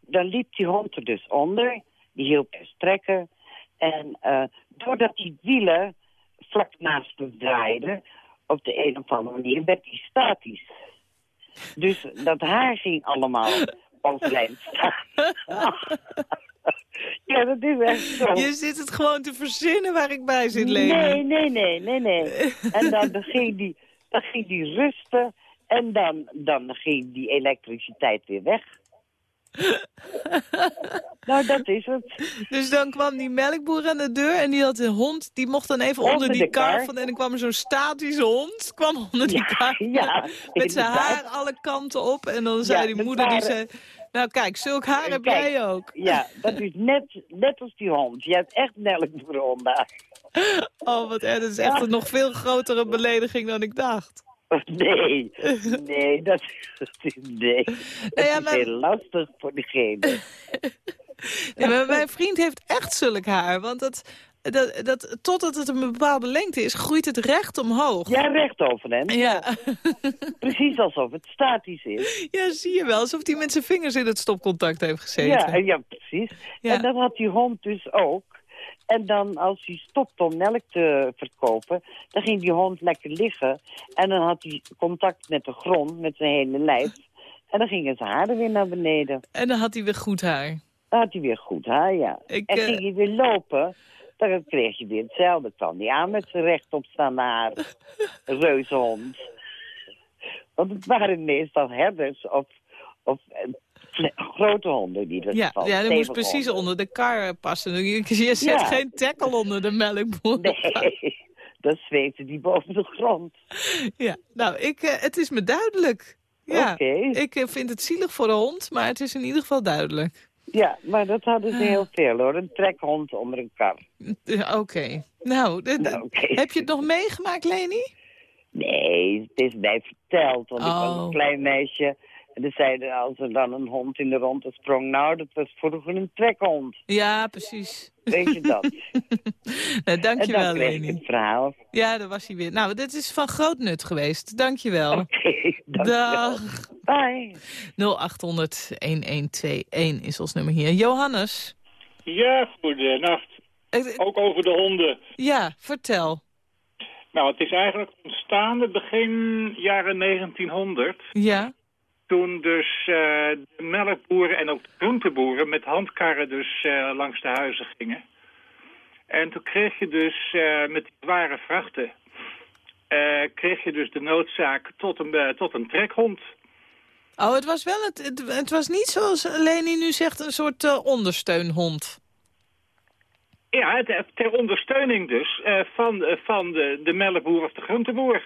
dan liep die hond er dus onder, die hielp er strekken. En uh, doordat die wielen vlak naast hem draaiden, op de een of andere manier, werd die statisch. Dus dat haar ging allemaal overeind staan. [LAUGHS] ja, dat is echt zo. Je zit het gewoon te verzinnen waar ik bij zit, Leni. Nee, nee, nee, nee, nee. en dan, dan, ging die, dan ging die rusten en dan, dan ging die elektriciteit weer weg. [LAUGHS] nou, dat is het. Dus dan kwam die melkboer aan de deur en die had een hond. Die mocht dan even onder, Onder die kar. kar. Van, en dan kwam er zo'n statische hond. Kwam onder die kar. ja, [LAUGHS] met zijn haar alle kanten op. En dan zei Ja, die moeder, die zei... Nou kijk, zulk haar heb Kijk, jij ook. Ja, dat is net, net als die hond. Je hebt echt melkboerenhonden. [LAUGHS] Oh, wat erg. Dat is echt een nog veel grotere belediging dan ik dacht. Nee, nee, dat, dat is, nee. Dat ja, is maar- heel lastig voor diegene. [LAUGHS] Ja, maar mijn vriend heeft echt zulk haar. Want dat, dat, dat, totdat het een bepaalde lengte is, groeit het recht omhoog. Ja, recht over hem. Ja. [LAUGHS] Precies alsof het statisch is. Ja, zie je wel. Alsof hij met zijn vingers in het stopcontact heeft gezeten. Ja, ja, precies. Ja. En dat had die hond dus ook. En dan als hij stopte om melk te verkopen, dan ging die hond lekker liggen. En dan had hij contact met de grond, met zijn hele lijf. En dan gingen zijn haren weer naar beneden. En dan had hij weer goed haar. Dan had hij weer goed haar, ja. Ik, en eh, ging hij weer lopen, dan kreeg je weer hetzelfde. kwam hij aan met zijn rechtopstaande haar. [LAUGHS] Reuzenhond. Want het waren meestal herders of, of grote honden die er Ja, ja dat moest precies onder de kar passen. Je, je zet Ja. geen tackle onder de melkboer. Nee, dan zweefde die boven de grond. Ja, nou, ik, eh, het is me duidelijk. Ja, Oké. ik eh, vind het zielig voor de hond, maar het is in ieder geval duidelijk. Ja, maar dat hadden ze heel veel hoor. Een trekhond onder een kar. Oké. Nou, Nou, heb je het nog meegemaakt, Leni? Nee, het is mij verteld. Want ik was Oh. een klein meisje. En dan zeiden als er dan een hond in de ronde sprong. Nou, dat was vroeger een trekhond. Ja, precies. Weet je dat? [LAUGHS] nou, en dankjewel, dan ik Leni. het verhaal. Ja, daar was hij weer. Nou, dit is van groot nut geweest. Dankjewel. Oké, dankjewel. Dag. Bye. 0800-1121 is ons nummer hier. Johannes. Ja, goedenacht. Ook over de honden. Ja, vertel. Nou, het is eigenlijk ontstaan begin jaren 1900. Ja. Toen dus eh, de melkboeren en ook de groenteboeren met handkarren dus eh, langs de huizen gingen. En toen kreeg je dus eh, met die zware vrachten... kreeg je dus de noodzaak tot een, tot een trekhond. Oh, het was wel, het, het, het was niet zoals Leni nu zegt, een soort ondersteunhond. Ja, het- ter ondersteuning dus van, van de, de melkboer of de groenteboer.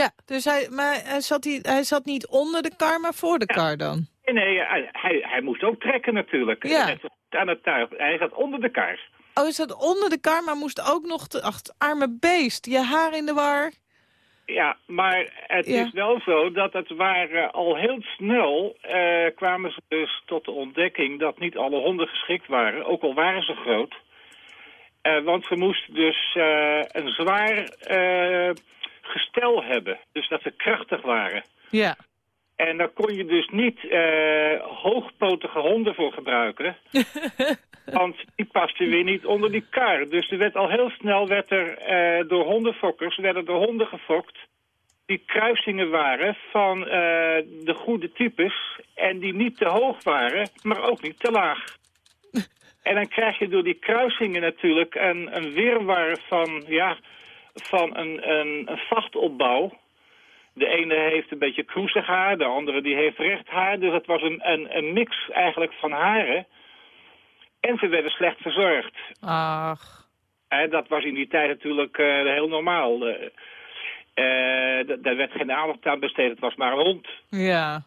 Ja, dus hij, maar hij zat, hij, hij zat niet onder de kar, maar voor de kar dan. Nee, nee hij, hij, hij moest ook trekken natuurlijk. Ja. Net Aan het tuig. Hij zat onder de kar. Oh, hij zat onder de kar, maar moest ook nog... Te, ach, het arme beest, je haar in de war. Ja, maar het Ja. is wel zo dat het waren al heel snel eh, kwamen ze dus tot de ontdekking dat niet alle honden geschikt waren, ook al waren ze groot. Eh, want ze moesten dus eh, een zwaar gestel hebben, dus dat ze krachtig waren. Ja. En daar kon je dus niet eh, hoogpotige honden voor gebruiken. [LAUGHS] want die pasten weer niet onder die kar. Dus er werd al heel snel werd er, eh, door hondenfokkers werden er honden gefokt. Die kruisingen waren van eh, de goede types. En die niet te hoog waren, maar ook niet te laag. [LAUGHS] En dan krijg je door die kruisingen natuurlijk een, een wirwar van, ja, van een, een, een vachtopbouw. De ene heeft een beetje kroezig haar, de andere die heeft recht haar. Dus het was een, een, een mix eigenlijk van haren. En ze werden slecht verzorgd. Ach. Hè, dat was in die tijd natuurlijk eh, heel normaal. D- daar werd geen aandacht aan besteed, het was maar een hond. Ja.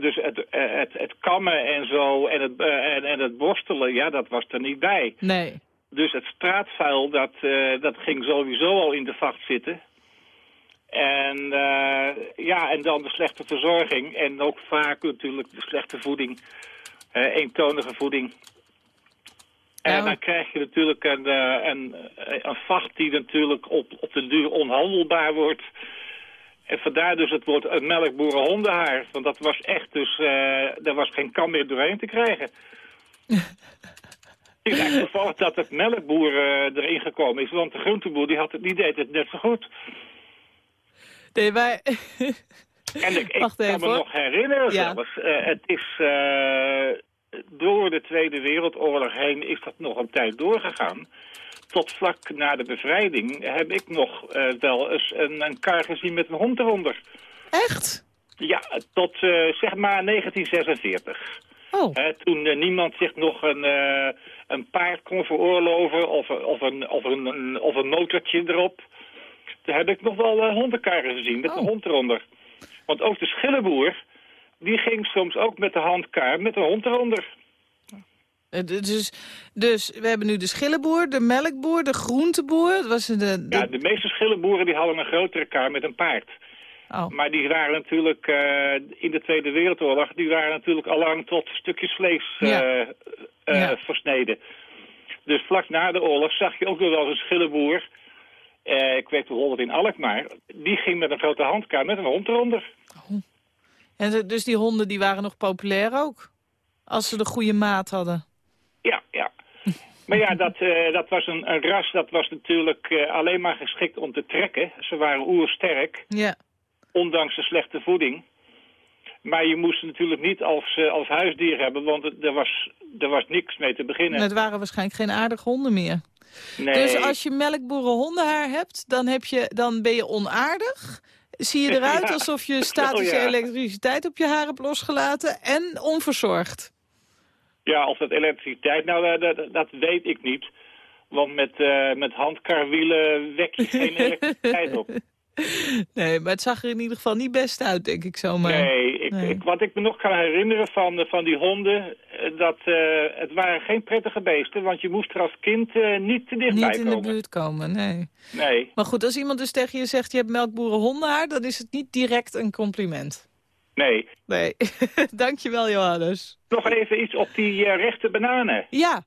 Dus het, het, het kammen en zo en het, en, en het borstelen, ja, dat was er niet bij. Nee. Dus het straatvuil, dat, eh, dat ging sowieso al in de vacht zitten. En eh, ja, en dan de slechte verzorging. En ook vaak natuurlijk de slechte voeding. eh, eentonige voeding. En dan krijg je natuurlijk een, een, een vacht die natuurlijk op, op den duur onhandelbaar wordt. En vandaar dus het woord een melkboerenhondenhaar. Want dat was echt dus, eh er was geen kam meer doorheen te krijgen. [LAUGHS] Het is eigenlijk [LAUGHS] toevallig dat het melkboer eh, erin gekomen is. Want de groenteboer die, had het, die deed het net zo goed. Nee, wij... [LAUGHS] En ik, ik Wacht kan even, me hoor. nog herinneren Ja. zelfs. eh, het is eh, door de Tweede Wereldoorlog heen is dat nog een tijd doorgegaan. Tot vlak na de bevrijding heb ik nog wel eens een, een kar gezien met een hond eronder. Echt? Ja, tot zeg maar 1946. Oh. Toen eh, niemand zich nog een, eh, een paard kon veroorloven of, of, een, of, een, of een motortje erop. Toen heb ik nog wel eh, hondenkarren gezien met een hond eronder. Want ook de schillenboer, die ging soms ook met de handkar met een hond eronder. Dus, dus we hebben nu de schillenboer, de melkboer, de groenteboer. Dat was de, de... Ja, de meeste schillenboeren die hadden een grotere kar met een paard. Oh. Maar die waren natuurlijk eh, in de Tweede Wereldoorlog, die waren natuurlijk allang tot stukjes vlees eh, Ja. eh, Ja. versneden. Dus vlak na de oorlog zag je ook nog wel eens een schillenboer. ik weet bijvoorbeeld in Alkmaar, die ging met een grote handkar met een hond eronder. En de- dus die honden die waren nog populair ook? Als ze de goede maat hadden. Ja, ja. Maar ja, dat, dat was een, een ras, dat was natuurlijk alleen maar geschikt om te trekken. Ze waren oersterk, Ja. Ondanks de slechte voeding. Maar je moest het natuurlijk niet als, eh, als huisdier hebben, want het- er was, er was niks mee te beginnen. Het waren waarschijnlijk geen aardige honden meer. Nee. Dus als je melkboerenhondenhaar hebt, dan, heb je, dan ben je onaardig. Zie je [LAUGHS] eruit Ja, alsof je statische [LAUGHS] ja. elektriciteit op je haar hebt losgelaten en onverzorgd. Ja, of dat elektriciteit, nou dat, dat, dat weet ik niet. Want met, eh, met handkarwielen wek je geen [LAUGHS] elektriciteit op. [LAUGHS] Nee, maar het zag er in ieder geval niet best uit, denk ik zomaar. Nee, ik, Nee. Ik, wat ik me nog kan herinneren van, van die honden, eh, dat eh, het waren geen prettige beesten, want je moest er als kind eh, niet te dichtbij Niet in de komen. buurt komen, nee. Nee, Maar goed, als iemand dus tegen je zegt... je hebt melkboerenhondenhaar, dan is het niet direct een compliment. nee. Nee. [LAUGHS] Dankjewel, Johannes. Nog even iets op die eh, rechte bananen. Ja.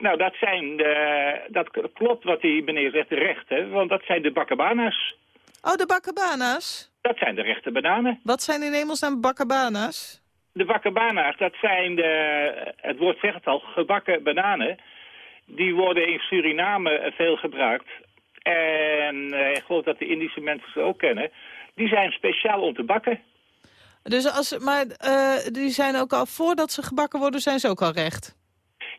Nou, dat zijn, de, dat klopt wat die meneer zegt, de rechte, want dat zijn de bakkabana's. Oh, de bakkabana's. Dat zijn de rechte bananen. Wat zijn in hemelsnaam bakkabana's? De bakkabana's, dat zijn, de, het woord zegt het al, gebakken bananen. Die worden in Suriname veel gebruikt. En eh, ik geloof dat de Indische mensen ze ook kennen. Die zijn speciaal om te bakken. Dus als, maar eh, die zijn ook al, voordat ze gebakken worden, zijn ze ook al recht.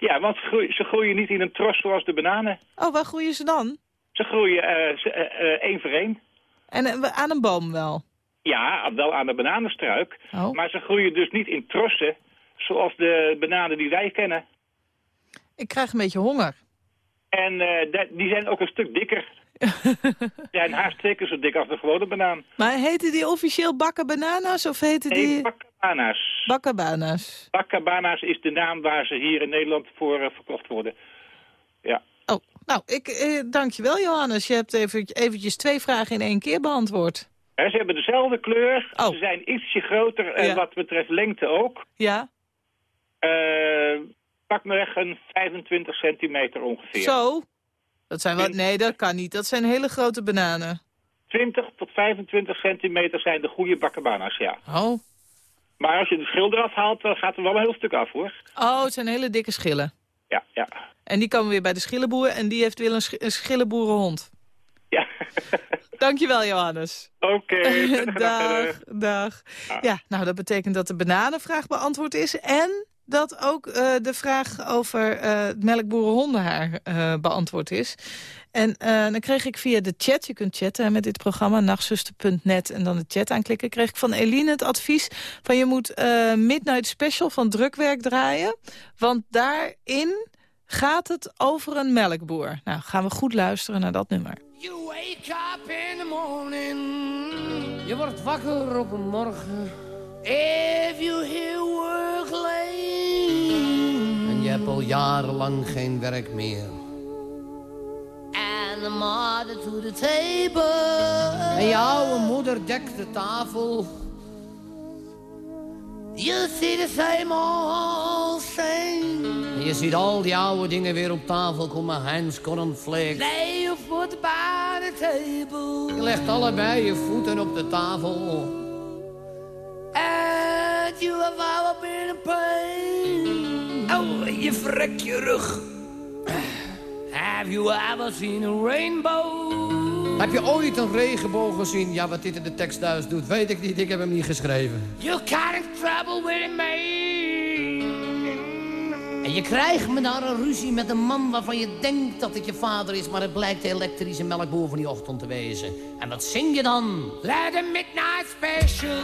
Ja, want ze groeien, ze groeien niet in een tros zoals de bananen. Oh, waar groeien ze dan? Ze groeien eh, eh, eh, één voor één. En aan een boom wel? Ja, wel aan de bananenstruik. Oh. Maar ze groeien dus niet in trossen, zoals de bananen die wij kennen. Ik krijg een beetje honger. En die zijn ook een stuk dikker. [LAUGHS] Die zijn haast twee keer zo dik als de gewone banaan. Maar heten die officieel bakkenbananas of heten Nee, die... bakkabana's. Bakkenbana's. Bakkabana's is de naam waar ze hier in Nederland voor eh, verkocht worden. Ja. Oh, nou, ik, eh, dankjewel Johannes. Je hebt even, eventjes twee vragen in één keer beantwoord. Ze hebben dezelfde kleur. Oh. Ze zijn ietsje groter en Ja. wat betreft lengte ook. Ja? Eh, pak me weg een 25 centimeter ongeveer. Zo? Dat zijn wat... Nee, dat kan niet. Dat zijn hele grote bananen. 20 tot 25 centimeter zijn de goede bakkabana's, ja. Oh. Maar als je de schil eraf haalt, dan gaat er wel een heel stuk af, hoor. Oh, het zijn hele dikke schillen. Ja, ja. En die komen weer bij de schillenboer en die heeft weer een, sch een schillenboerenhond. Ja. [LAUGHS] Dankjewel, Johannes. Oké. [LAUGHS] dag, dag. Ja, nou, dat betekent dat de bananenvraag beantwoord is... en dat ook eh, de vraag over het melkboerenhondenhaar eh, beantwoord is. En dan kreeg ik via de chat, je kunt chatten met dit programma, nachtzuster.net... en dan de chat aanklikken, kreeg ik van Eline het advies... van je moet Midnight Special van Drukwerk draaien... want daarin gaat het over een melkboer. Nou, gaan we goed luisteren naar dat nummer. You wake up in the morning. Je wordt wakker op een morgen. If you hear. Hebt al jarenlang geen werk meer. And the mother to the table. En je oude moeder dekt de tafel. You see the same old thing. En je ziet al die oude dingen weer op tafel komen. Heinz cornflakes. Lay your foot by the table. Je legt allebei je voeten op de tafel. And you have ever been in pain. Oh, je vrekt je rug. Have you ever seen a rainbow? Heb je ooit een regenboog gezien? Ja, wat dit in de tekst thuis doet, weet ik niet. Ik heb hem niet geschreven. You got in trouble with me. En je krijgt me daar een ruzie met een man waarvan je denkt dat het je vader is... maar het blijkt de elektrische melkboer van die ochtend te wezen. En wat zing je dan? Let a midnight special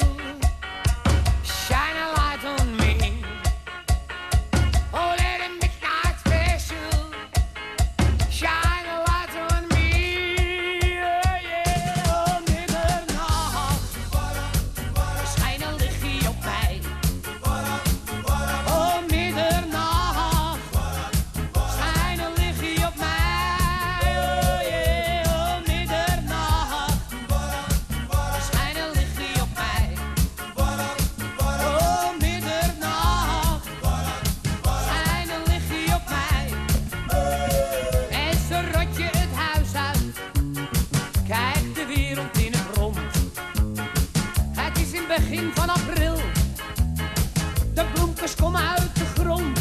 Komen uit de grond.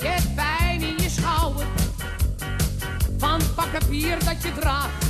Je hebt pijn in je schouder. Van het pak papier dat je draagt.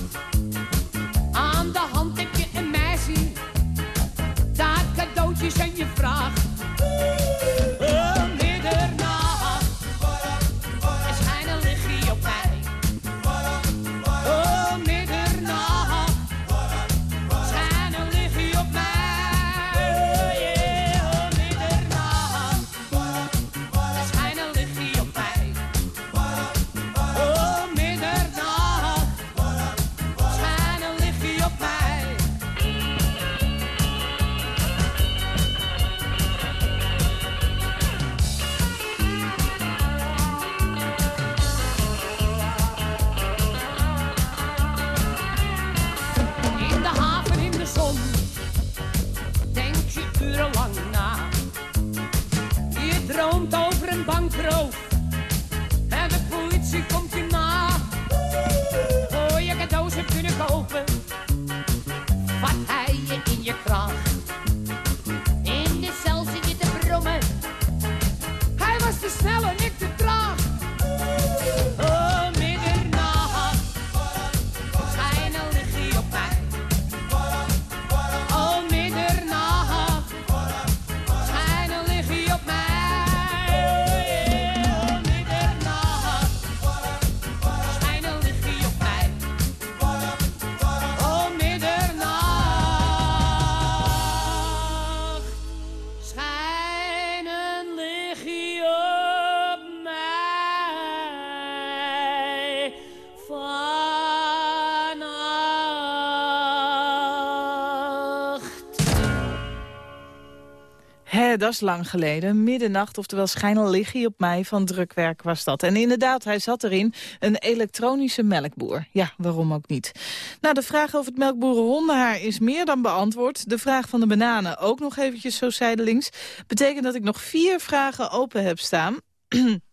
Dat is lang geleden. Middernacht, oftewel schijnalliggie op mij van drukwerk was dat. En inderdaad, hij zat erin, een elektronische melkboer. Ja, waarom ook niet. Nou, de vraag over het melkboerenhondenhaar is meer dan beantwoord. De vraag van de bananen ook nog eventjes zo zijdelings. Betekent dat ik nog vier vragen open heb staan... [CLEARS THROAT]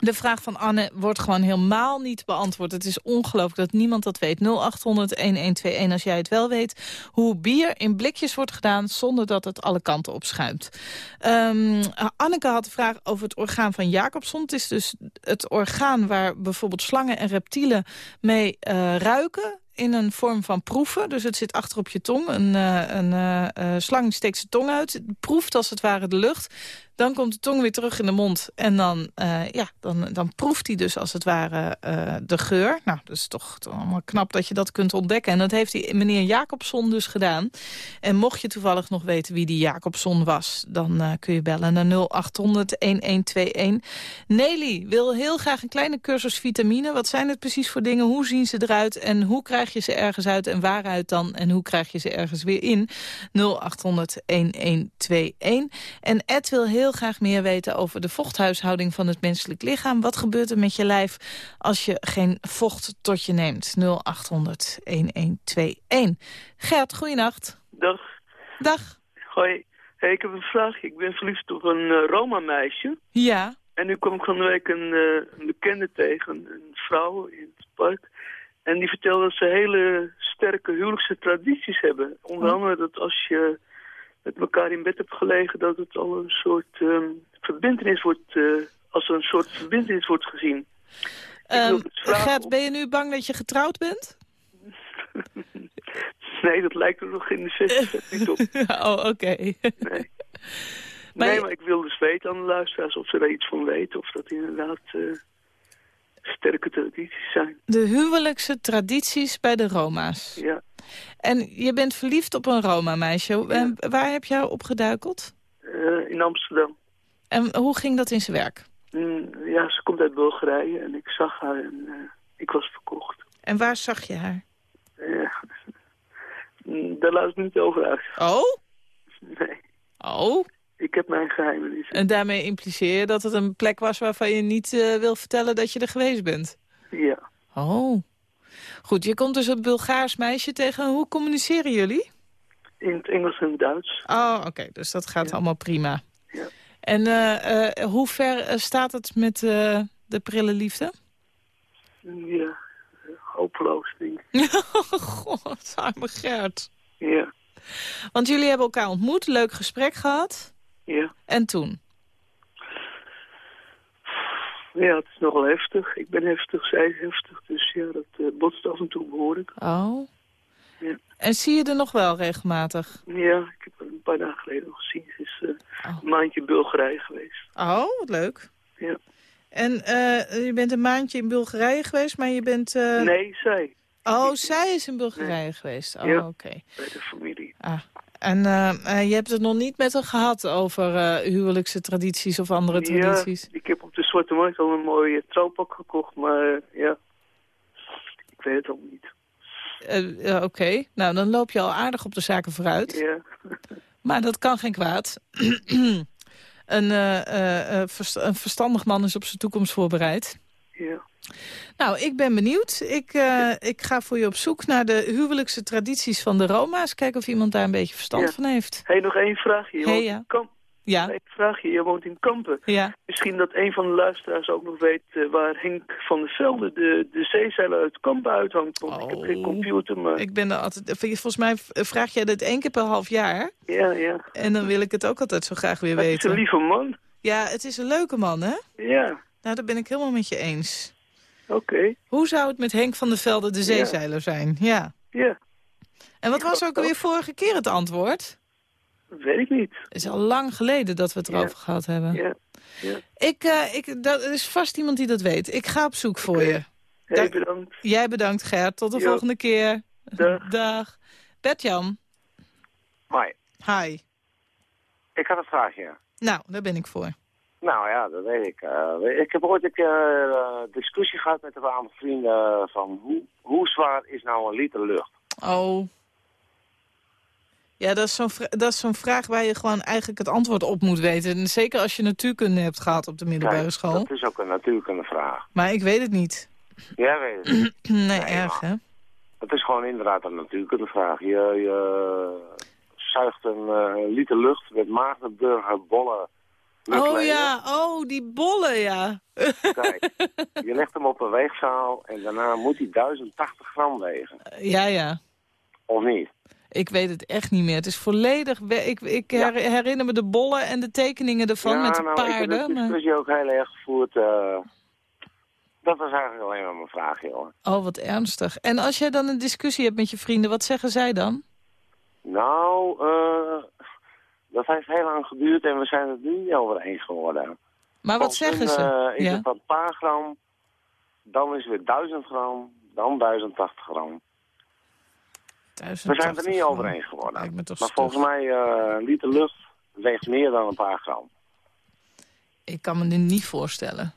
De vraag van Anne wordt gewoon helemaal niet beantwoord. Het is ongelooflijk dat niemand dat weet. 0800-1121 als jij het wel weet. Hoe bier in blikjes wordt gedaan zonder dat het alle kanten op schuimt. Um, Anneke had de vraag over het orgaan van Jacobson. Het is dus het orgaan waar bijvoorbeeld slangen en reptielen mee uh, ruiken in een vorm van proeven. Dus het zit achter op je tong. Een, uh, een uh, slang steekt zijn tong uit. Het proeft als het ware de lucht. Dan komt de tong weer terug in de mond. En dan, uh, ja, dan, dan proeft hij dus als het ware uh, de geur. Nou, dat is toch allemaal knap dat je dat kunt ontdekken. En dat heeft die meneer Jacobson dus gedaan. En mocht je toevallig nog weten wie die Jacobson was... dan uh, kun je bellen naar 0800-1121. Nelly wil heel graag een kleine cursus vitamine. Wat zijn het precies voor dingen? Hoe zien ze eruit? En hoe krijg je ze ergens uit? En waaruit dan? En hoe krijg je ze ergens weer in? 0800-1121. En Ed wil heel heel graag meer weten over de vochthuishouding van het menselijk lichaam. Wat gebeurt er met je lijf als je geen vocht tot je neemt? 0800 1121. Gert, goeienacht. Dag. Dag. Hoi. Hey, ik heb een vraag. Ik ben verliefd op een uh, Roma-meisje. Ja. En nu kwam ik van de week een, uh, een bekende tegen, een vrouw in het park. En die vertelde dat ze hele sterke huwelijkse tradities hebben. Onder Oh. andere dat als je met elkaar in bed hebt gelegen... dat het al een soort um, verbindenis wordt... Uh, als er een soort verbindenis wordt gezien. Um, Gert, ben je nu bang dat je getrouwd bent? [LAUGHS] nee, dat lijkt er nog in de 60 niet op. [LAUGHS] oh, oké. Okay. nee. Maar nee, maar ik wil dus weten aan de luisteraars of ze er iets van weten. Of dat inderdaad uh, sterke tradities zijn. De huwelijkse tradities bij de Roma's. Ja. En je bent verliefd op een Roma-meisje. Ja. Waar heb jij op geduikeld? Uh, in Amsterdam. En hoe ging dat in zijn werk? Mm, ja, ze komt uit Bulgarije en ik zag haar en uh, ik was verkocht. En waar zag je haar? Uh, [LAUGHS] daar laat ik niet over uit. Oh? Nee. Oh? Ik heb mijn geheimen En daarmee impliceer je dat het een plek was waarvan je niet uh, wil vertellen dat je er geweest bent? Ja. Oh. Goed, je komt dus een Bulgaars meisje tegen. Hoe communiceren jullie? In het Engels en het Duits. Oh, oké. Okay. Dus dat gaat ja. allemaal prima. Ja. En uh, uh, hoe ver staat het met de prille liefde? Ja, hopeloos, denk ik. [LAUGHS] God, arme Gert. Ja. Want jullie hebben elkaar ontmoet, leuk gesprek gehad. Ja. En toen? Ja, het is nogal heftig. Ik ben heftig, zij is heftig. Dus ja, dat uh, botst af en toe behoorlijk. Oh. Ja. En zie je er nog wel regelmatig? Ja, ik heb een paar dagen geleden nog gezien. Ze is uh, oh. een maandje Bulgarije geweest. Oh, wat leuk. Ja. En uh, je bent een maandje in Bulgarije geweest, maar je bent... Nee, zij. Oh, zij is in Bulgarije nee. geweest. Oh, ja, oké. Okay. bij de familie. Ah. En uh, je hebt het nog niet met haar gehad over uh, huwelijkse tradities of andere tradities? Ja, ik heb op de Zwarte Markt al een mooi trouwpak gekocht, maar ja, ik weet het al niet. Uh, Oké, okay. nou dan loop je al aardig op de zaken vooruit. Ja. [LAUGHS] maar dat kan geen kwaad. [CLEARS THROAT] een, een verstandig man is op zijn toekomst voorbereid. Ja. Nou, ik ben benieuwd. Ik, uh, ik ga voor je op zoek naar de huwelijkse tradities van de Roma's. Kijken of iemand daar een beetje verstand ja. van heeft. Hé, hey, nog één vraagje. Je hey, ja. Kamp. Ja. Vraagje. Je woont in Kampen. Ja. Misschien dat een van de luisteraars ook nog weet uh, waar Henk van der Velde de, de zeezeiler uit Kampen uithangt. Want oh. ik heb geen computer, maar... Ik ben er altijd... Volgens mij vraag jij dit één keer per half jaar. Ja, ja. En dan wil ik het ook altijd zo graag weer weten. Het is een lieve man. Ja, het is een leuke man, hè? Ja. Nou, dat ben ik helemaal met je eens. Oké. Okay. Hoe zou het met Henk van der Velde de zeezeiler ja. zijn? Ja. Ja. En wat was ook alweer vorige keer het antwoord? Weet ik niet. Het is al lang geleden dat we het erover ja. gehad hebben. Ja. ja. Ik, uh, ik, dat er is vast iemand die dat weet. Ik ga op zoek voor okay. je. Hey, bedankt. Jij bedankt, Gert. Tot de jo. volgende keer. Dag. [LAUGHS] Dag. Bert-Jan. Hoi. Hi. Ik had een vraagje. Nou, daar ben ik voor. Nou ja, dat weet ik. Uh, ik heb ooit een keer uh, discussie gehad met een aantal vrienden van hoe, hoe zwaar is nou een liter lucht? Oh. Ja, dat is zo'n vraag waar je gewoon eigenlijk het antwoord op moet weten. En zeker als je natuurkunde hebt gehad op de middelbare Kijk, school. dat is ook een natuurkunde vraag. Maar ik weet het niet. Jij weet het niet. [CLEARS THROAT] nee, erg, hè? Het is gewoon inderdaad een natuurkunde vraag. Je, je zuigt een eh, liter lucht met Maagdenburger bolle Oh ja, oh, die bollen, ja. Kijk, [LAUGHS] je legt hem op een weegzaal en daarna moet hij 1080 gram wegen. Ja, ja. Of niet? Ik weet het echt niet meer. Het is volledig... Ik, ik her- herinner me de bollen en de tekeningen ervan met de nou, paarden. de maar- discussie ook heel erg gevoerd. eh, dat was eigenlijk alleen maar mijn vraag, joh. Oh, wat ernstig. En als jij dan een discussie hebt met je vrienden, wat zeggen zij dan? Nou, eh, dat heeft heel lang geduurd en we zijn het nu niet over eens geworden. Maar wat zeggen hun, ze? eh, is Ja. het een paar gram, dan is het weer 1000 gram, dan 1080 gram. We zijn het er niet over eens geworden. Maar volgens mij, eh, een liter lucht weegt meer dan een paar gram. Ik kan me dit niet voorstellen.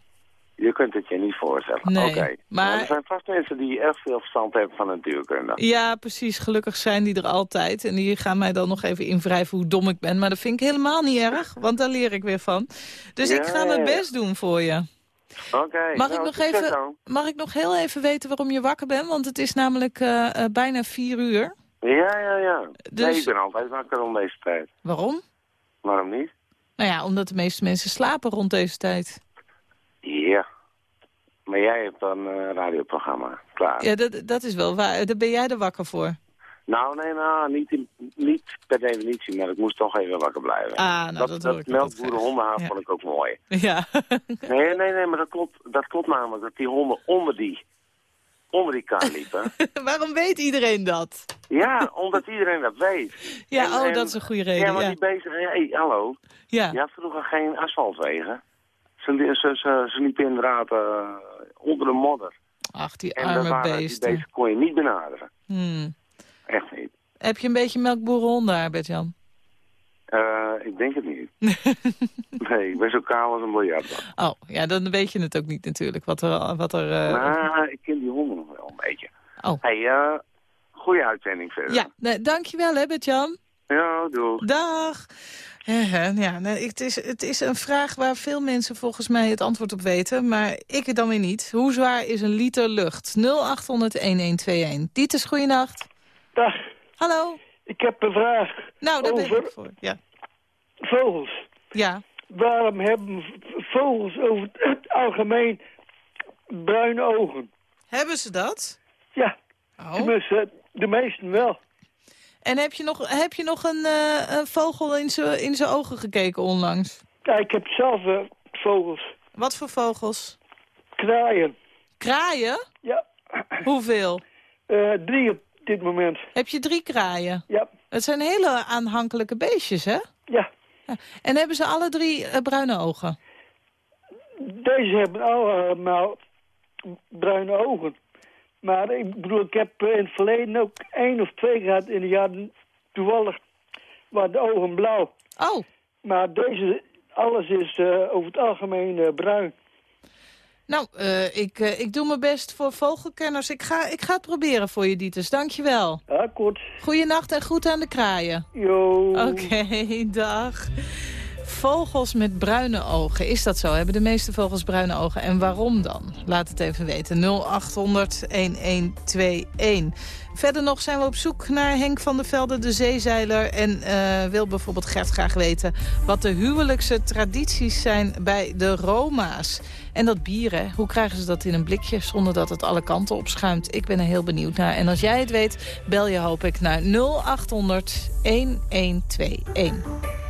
Je kunt het je niet voorstellen. Nee, Oké. maar- er zijn vast mensen die erg veel verstand hebben van natuurkunde. Ja, precies. Gelukkig zijn die er altijd. En die gaan mij dan nog even invrijven hoe dom ik ben. Maar dat vind ik helemaal niet erg, want daar leer ik weer van. Dus ik ga mijn best doen voor je. Oké. Mag, nou, ik nog succes even, dan. mag ik nog heel even weten waarom je wakker bent? Want het is namelijk eh, eh, bijna vier uur. Ja, ja, ja. Dus- Nee, ik ben altijd wakker om deze tijd. Waarom? Waarom niet? Nou ja, omdat de meeste mensen slapen rond deze tijd. Ja. Maar jij hebt dan een eh, radioprogramma. Klaar. Ja, dat, dat is wel waar. Daar ben jij er wakker voor. Nou, nee, nou, niet, in- niet per definitie, maar ik moest toch even wakker blijven. Ah, nou, dat melkboerenhondenhaar graag. vond ik ook mooi. Ja. [LAUGHS] Nee, nee, nee, maar dat klopt, dat klopt namelijk, dat die honden onder die, onder die kar liepen. [LAUGHS] Waarom weet iedereen dat? ja, omdat iedereen dat weet. Ja, En- oh, en- dat is een goede reden. Ja, maar ja. die beesten, hey, hallo. Ja. Je had vroeger geen asfaltwegen. Ze, li- ze, ze, ze liepen inderdaad eh, onder de modder. Ach, die En arme waren, beesten. beesten kon je niet benaderen. Hmm. Echt niet. Heb je een beetje melkboerenhonden daar, Bert-Jan? Eh, ik denk het niet. [LAUGHS] nee, ik ben zo kaal als een biljart. Oh, ja, dan weet je het ook niet natuurlijk. Wat er... Wat er Maar ik ken die honden nog wel een beetje. Oh. Hey, goede uitzending verder. Ja, nee, dankjewel hè, Bert-Jan. Ja, doei. Dag. Ja, het, is, het is een vraag waar veel mensen volgens mij het antwoord op weten. Maar ik het dan weer niet. Hoe zwaar is een liter lucht? 0800-1121. Dietes, goeienacht. Dag. Hallo. Ik heb een vraag. Nou, daar ben over ik voor. Ja. Vogels. Ja. Waarom hebben vogels over het algemeen bruine ogen? Hebben ze dat? Ja. Oh. De meesten wel. En heb je nog, heb je nog een, eh, een vogel in zijn ogen gekeken onlangs? Ja, ik heb zelf eh, vogels. Wat voor vogels? Kraaien. Kraaien? Ja. Hoeveel? Eh, drie op dit moment. Heb je drie kraaien? Ja. Het zijn hele aanhankelijke beestjes, hè? Ja. En hebben ze alle drie bruine ogen? Deze hebben allemaal bruine ogen. Maar ik bedoel, ik heb in het verleden ook één of twee gehad in de jaren toevallig waren de ogen blauw. Oh. Maar deze, alles is eh, over het algemeen eh, bruin. Nou, eh, ik, ik doe mijn best voor vogelkenners. Ik ga, ik ga het proberen voor je, Dieters. Dankjewel. Ja, kort. Goeienacht en goed aan de kraaien. Jo. Oké, [LAUGHS] dag. Vogels met bruine ogen. Is dat zo? Hebben de meeste vogels bruine ogen? En waarom dan? Laat het even weten. 0800-1121. Verder nog zijn we op zoek naar Henk van der Velde, de zeezeiler. En eh, wil bijvoorbeeld Gert graag weten wat de huwelijkse tradities zijn bij de Roma's. En dat bier, hè? hoe krijgen ze dat in een blikje zonder dat het alle kanten opschuimt? Ik ben er heel benieuwd naar. En als jij het weet, bel je hoop ik naar 0800 1121.